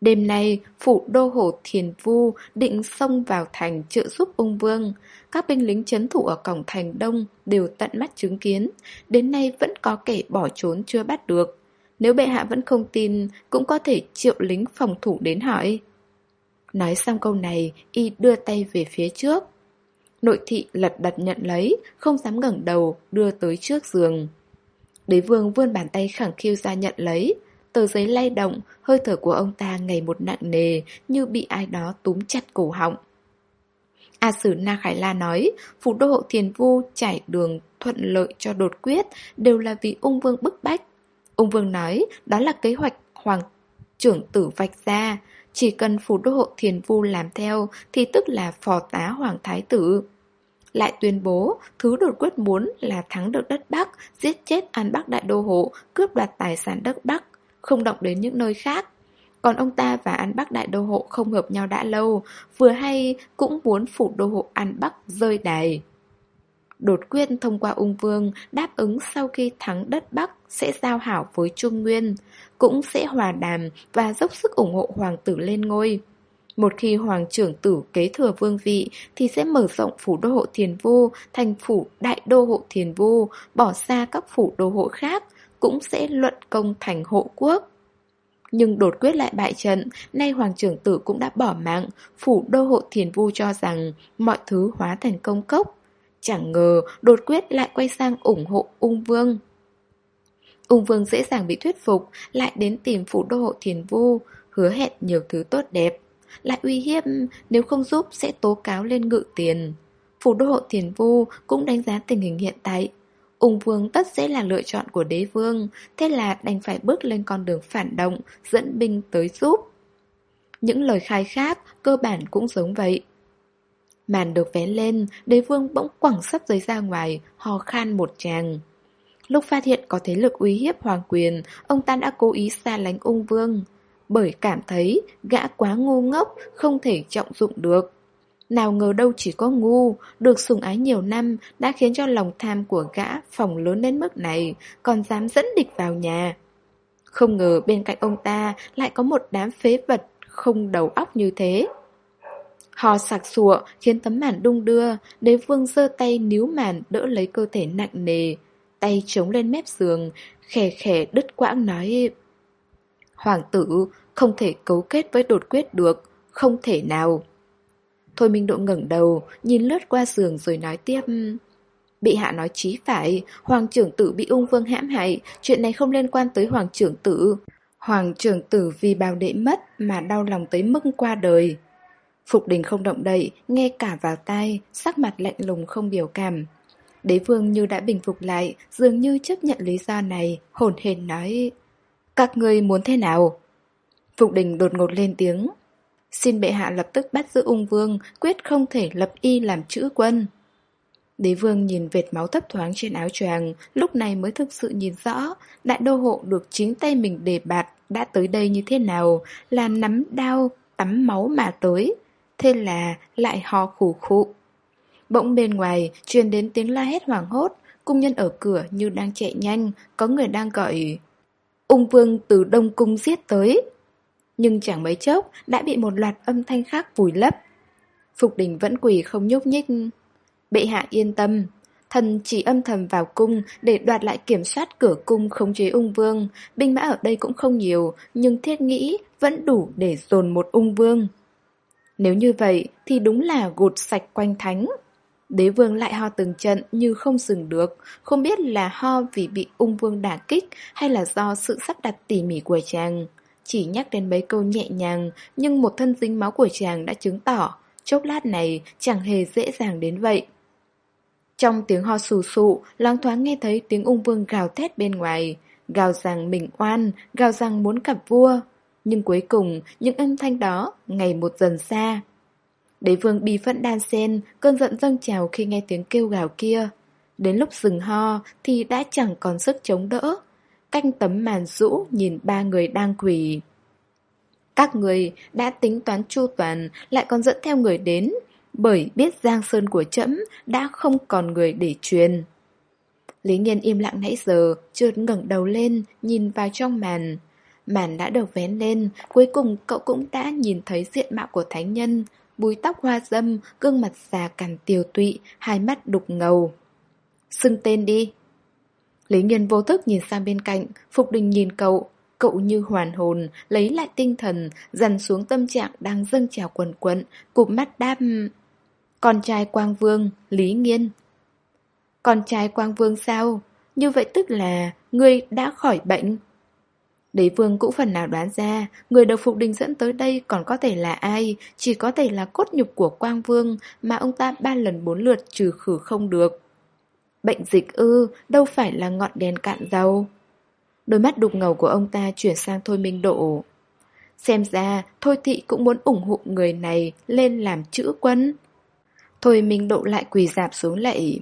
Đêm nay, phủ đô hổ Thiền Vu định xông vào thành trợ giúp ung vương. Các binh lính chấn thủ ở cổng thành đông đều tận mắt chứng kiến. Đến nay vẫn có kẻ bỏ trốn chưa bắt được. Nếu bệ hạ vẫn không tin, cũng có thể triệu lính phòng thủ đến hỏi. Nói xong câu này, y đưa tay về phía trước. Nội thị lật đật nhận lấy, không dám ngẩng đầu, đưa tới trước giường. Đế vương vươn bàn tay khẳng khiu ra nhận lấy. Tờ giấy lay động, hơi thở của ông ta ngày một nặng nề, như bị ai đó túm chặt cổ họng. A Sử Na Khải La nói, phủ đô hộ thiền vu trải đường thuận lợi cho đột quyết đều là vì ung vương bức bách. Ung vương nói, đó là kế hoạch hoàng trưởng tử vạch ra, chỉ cần phủ đô hộ thiền vu làm theo thì tức là phò tá hoàng thái tử. Lại tuyên bố thứ đột quyết muốn là thắng được đất Bắc, giết chết An Bắc đại đô hộ, cướp đoạt tài sản đất Bắc, không động đến những nơi khác. Còn ông ta và An Bắc đại đô hộ không hợp nhau đã lâu, vừa hay cũng muốn phủ đô hộ An Bắc rơi đài. Đột quyết thông qua ung vương đáp ứng sau khi thắng đất Bắc sẽ giao hảo với Trung Nguyên cũng sẽ hòa đàm và dốc sức ủng hộ hoàng tử lên ngôi. Một khi hoàng trưởng tử kế thừa vương vị thì sẽ mở rộng phủ đô hộ thiền vu thành phủ đại đô hộ thiền vu, bỏ xa các phủ đô hộ khác, cũng sẽ luận công thành hộ quốc. Nhưng đột quyết lại bại trận, nay hoàng trưởng tử cũng đã bỏ mạng, phủ đô hộ thiền vu cho rằng mọi thứ hóa thành công cốc. Chẳng ngờ đột quyết lại quay sang ủng hộ ung vương. Ung vương dễ dàng bị thuyết phục, lại đến tìm phủ đô hộ thiền vu, hứa hẹn nhiều thứ tốt đẹp. Lại uy hiếp nếu không giúp sẽ tố cáo lên ngự tiền. Phủ đô hộ thiền vu cũng đánh giá tình hình hiện tại. Ung vương tất sẽ là lựa chọn của đế vương, thế là đành phải bước lên con đường phản động, dẫn binh tới giúp. Những lời khai khác cơ bản cũng giống vậy. Màn được vén lên, đế vương bỗng quẳng sắp giấy ra ngoài, hò khan một tràng. Lúc phát hiện có thế lực uy hiếp hoàng quyền, ông ta đã cố ý xa lánh ung vương. Bởi cảm thấy gã quá ngu ngốc, không thể trọng dụng được. Nào ngờ đâu chỉ có ngu, được sủng ái nhiều năm đã khiến cho lòng tham của gã phòng lớn đến mức này, còn dám dẫn địch vào nhà. Không ngờ bên cạnh ông ta lại có một đám phế vật không đầu óc như thế. Hò sặc sụa khiến tấm màn đung đưa, đế vương giơ tay níu màn đỡ lấy cơ thể nặng nề. Tay chống lên mép giường, khè khè đứt quãng nói Hoàng tử không thể cấu kết với đột quyết được, không thể nào. Thôi Minh Độ ngẩng đầu, nhìn lướt qua giường rồi nói tiếp Bị hạ nói chí phải, Hoàng trưởng tử bị ung vương hãm hại, chuyện này không liên quan tới Hoàng trưởng tử. Hoàng trưởng tử vì bào đệ mất mà đau lòng tới mức qua đời. Phục đình không động đậy, nghe cả vào tai, sắc mặt lạnh lùng không biểu cảm. Đế vương như đã bình phục lại, dường như chấp nhận lý do này, hồn hển nói Các ngươi muốn thế nào? Phục đình đột ngột lên tiếng Xin bệ hạ lập tức bắt giữ ung vương, quyết không thể lập y làm chữ quân. Đế vương nhìn vệt máu thấp thoáng trên áo choàng, lúc này mới thực sự nhìn rõ, đại đô hộ được chính tay mình đề bạt đã tới đây như thế nào, là nắm đao, tắm máu mà tới. Thế là lại ho khủ khụ. Bỗng bên ngoài truyền đến tiếng la hét hoảng hốt, cung nhân ở cửa như đang chạy nhanh, có người đang gọi Ung vương từ Đông Cung giết tới. Nhưng chẳng mấy chốc đã bị một loạt âm thanh khác vùi lấp. Phục đình vẫn quỳ không nhúc nhích. Bệ hạ yên tâm, thần chỉ âm thầm vào cung để đoạt lại kiểm soát cửa cung khống chế ung vương. Binh mã ở đây cũng không nhiều, nhưng thiết nghĩ vẫn đủ để dồn một ung vương. Nếu như vậy thì đúng là gột sạch quanh thánh. Đế vương lại ho từng trận như không dừng được, không biết là ho vì bị ung vương đả kích hay là do sự sắp đặt tỉ mỉ của chàng. Chỉ nhắc đến mấy câu nhẹ nhàng, nhưng một thân dính máu của chàng đã chứng tỏ, chốc lát này chẳng hề dễ dàng đến vậy. Trong tiếng ho sù sụ, loáng thoáng nghe thấy tiếng ung vương gào thét bên ngoài, gào rằng mình oan, gào rằng muốn cặp vua. Nhưng cuối cùng, những âm thanh đó ngày một dần xa. Đế vương bi phẫn đan sen, cơn giận dâng trào khi nghe tiếng kêu gào kia. Đến lúc dừng ho thì đã chẳng còn sức chống đỡ. Canh tấm màn rũ nhìn ba người đang quỳ. Các người đã tính toán chu toàn lại còn dẫn theo người đến, bởi biết Giang Sơn của trẫm đã không còn người để truyền. Lý Nghiên im lặng nãy giờ, trượt ngẩng đầu lên, nhìn vào trong màn. Màn đã được vén lên, cuối cùng cậu cũng đã nhìn thấy diện mạo của thánh nhân, búi tóc hoa dâm, gương mặt già cằn tiều tụy, hai mắt đục ngầu. Xưng tên đi. Lý Nghiên vô thức nhìn sang bên cạnh, Phục Đình nhìn cậu, cậu như hoàn hồn, lấy lại tinh thần, dần xuống tâm trạng đang dâng trào quần quận, cụp mắt đáp... Con trai Quang Vương, Lý Nghiên. Con trai Quang Vương sao? Như vậy tức là ngươi đã khỏi bệnh. Đế vương cũng phần nào đoán ra, người được Phục Đình dẫn tới đây còn có thể là ai, chỉ có thể là cốt nhục của Quang Vương mà ông ta ba lần bốn lượt trừ khử không được. Bệnh dịch ư, đâu phải là ngọn đèn cạn dầu. Đôi mắt đục ngầu của ông ta chuyển sang Thôi Minh Độ. Xem ra, Thôi Thị cũng muốn ủng hộ người này lên làm chữ quân. Thôi Minh Độ lại quỳ dạp xuống lạy.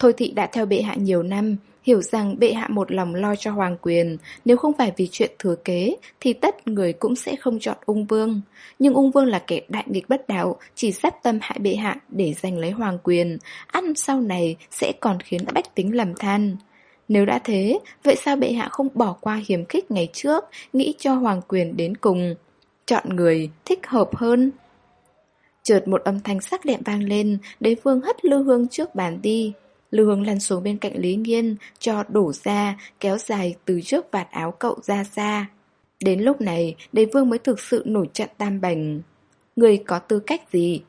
Thôi Thị đã theo bệ hạ nhiều năm, hiểu rằng bệ hạ một lòng lo cho hoàng quyền, nếu không phải vì chuyện thừa kế, thì tất người cũng sẽ không chọn ung vương. Nhưng ung vương là kẻ đại nghịch bất đạo, chỉ dắt tâm hại bệ hạ để giành lấy hoàng quyền, ăn sau này sẽ còn khiến bách tính lầm than. Nếu đã thế, vậy sao bệ hạ không bỏ qua hiểm khích ngày trước, nghĩ cho hoàng quyền đến cùng? Chọn người thích hợp hơn. Chợt một âm thanh sắc đệm vang lên, đế vương hất lưu hương trước bàn đi. Lưu hương lăn xuống bên cạnh Lý Nghiên, cho đổ ra, kéo dài từ trước vạt áo cậu ra xa. Đến lúc này, đế vương mới thực sự nổi trận tam bành. Người có tư cách gì?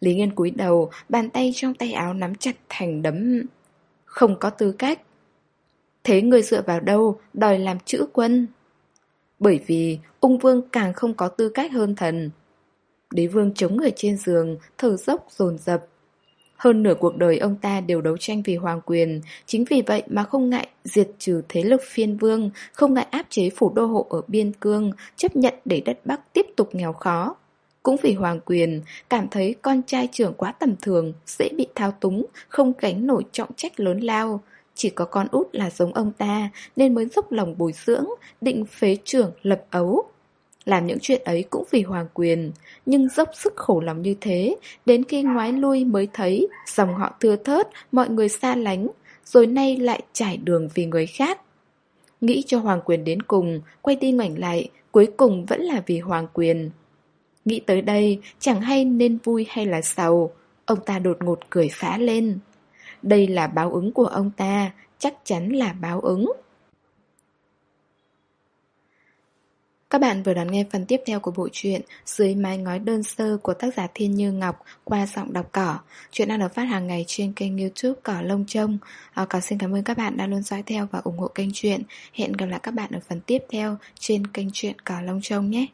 Lý Nghiên cúi đầu, bàn tay trong tay áo nắm chặt thành đấm. Không có tư cách. Thế người dựa vào đâu, đòi làm chữ quân? Bởi vì ung vương càng không có tư cách hơn thần. Đế vương chống người trên giường, thở dốc dồn dập. Hơn nửa cuộc đời ông ta đều đấu tranh vì hoàng quyền, chính vì vậy mà không ngại diệt trừ thế lực phiên vương, không ngại áp chế phủ đô hộ ở biên cương, chấp nhận để đất Bắc tiếp tục nghèo khó. Cũng vì hoàng quyền, cảm thấy con trai trưởng quá tầm thường, dễ bị thao túng, không gánh nổi trọng trách lớn lao. Chỉ có con út là giống ông ta, nên mới dốc lòng bồi dưỡng, định phế trưởng lập ấu. Làm những chuyện ấy cũng vì hoàng quyền Nhưng dốc sức khổ lòng như thế Đến khi ngoái lui mới thấy Dòng họ thưa thớt Mọi người xa lánh Rồi nay lại trải đường vì người khác Nghĩ cho hoàng quyền đến cùng Quay đi ngoảnh lại Cuối cùng vẫn là vì hoàng quyền Nghĩ tới đây, chẳng hay nên vui hay là sầu. Ông ta đột ngột cười phá lên. Đây là báo ứng của ông ta, chắc chắn là báo ứng. Các bạn vừa đón nghe phần tiếp theo của bộ truyện Dưới mái ngói đơn sơ của tác giả Thiên Như Ngọc qua giọng đọc cỏ. Chuyện đang được phát hàng ngày trên kênh youtube Cỏ Lông Trông. À, xin cảm ơn các bạn đã luôn dõi theo và ủng hộ kênh truyện. Hẹn gặp lại các bạn ở phần tiếp theo trên kênh truyện Cỏ Lông Trông nhé.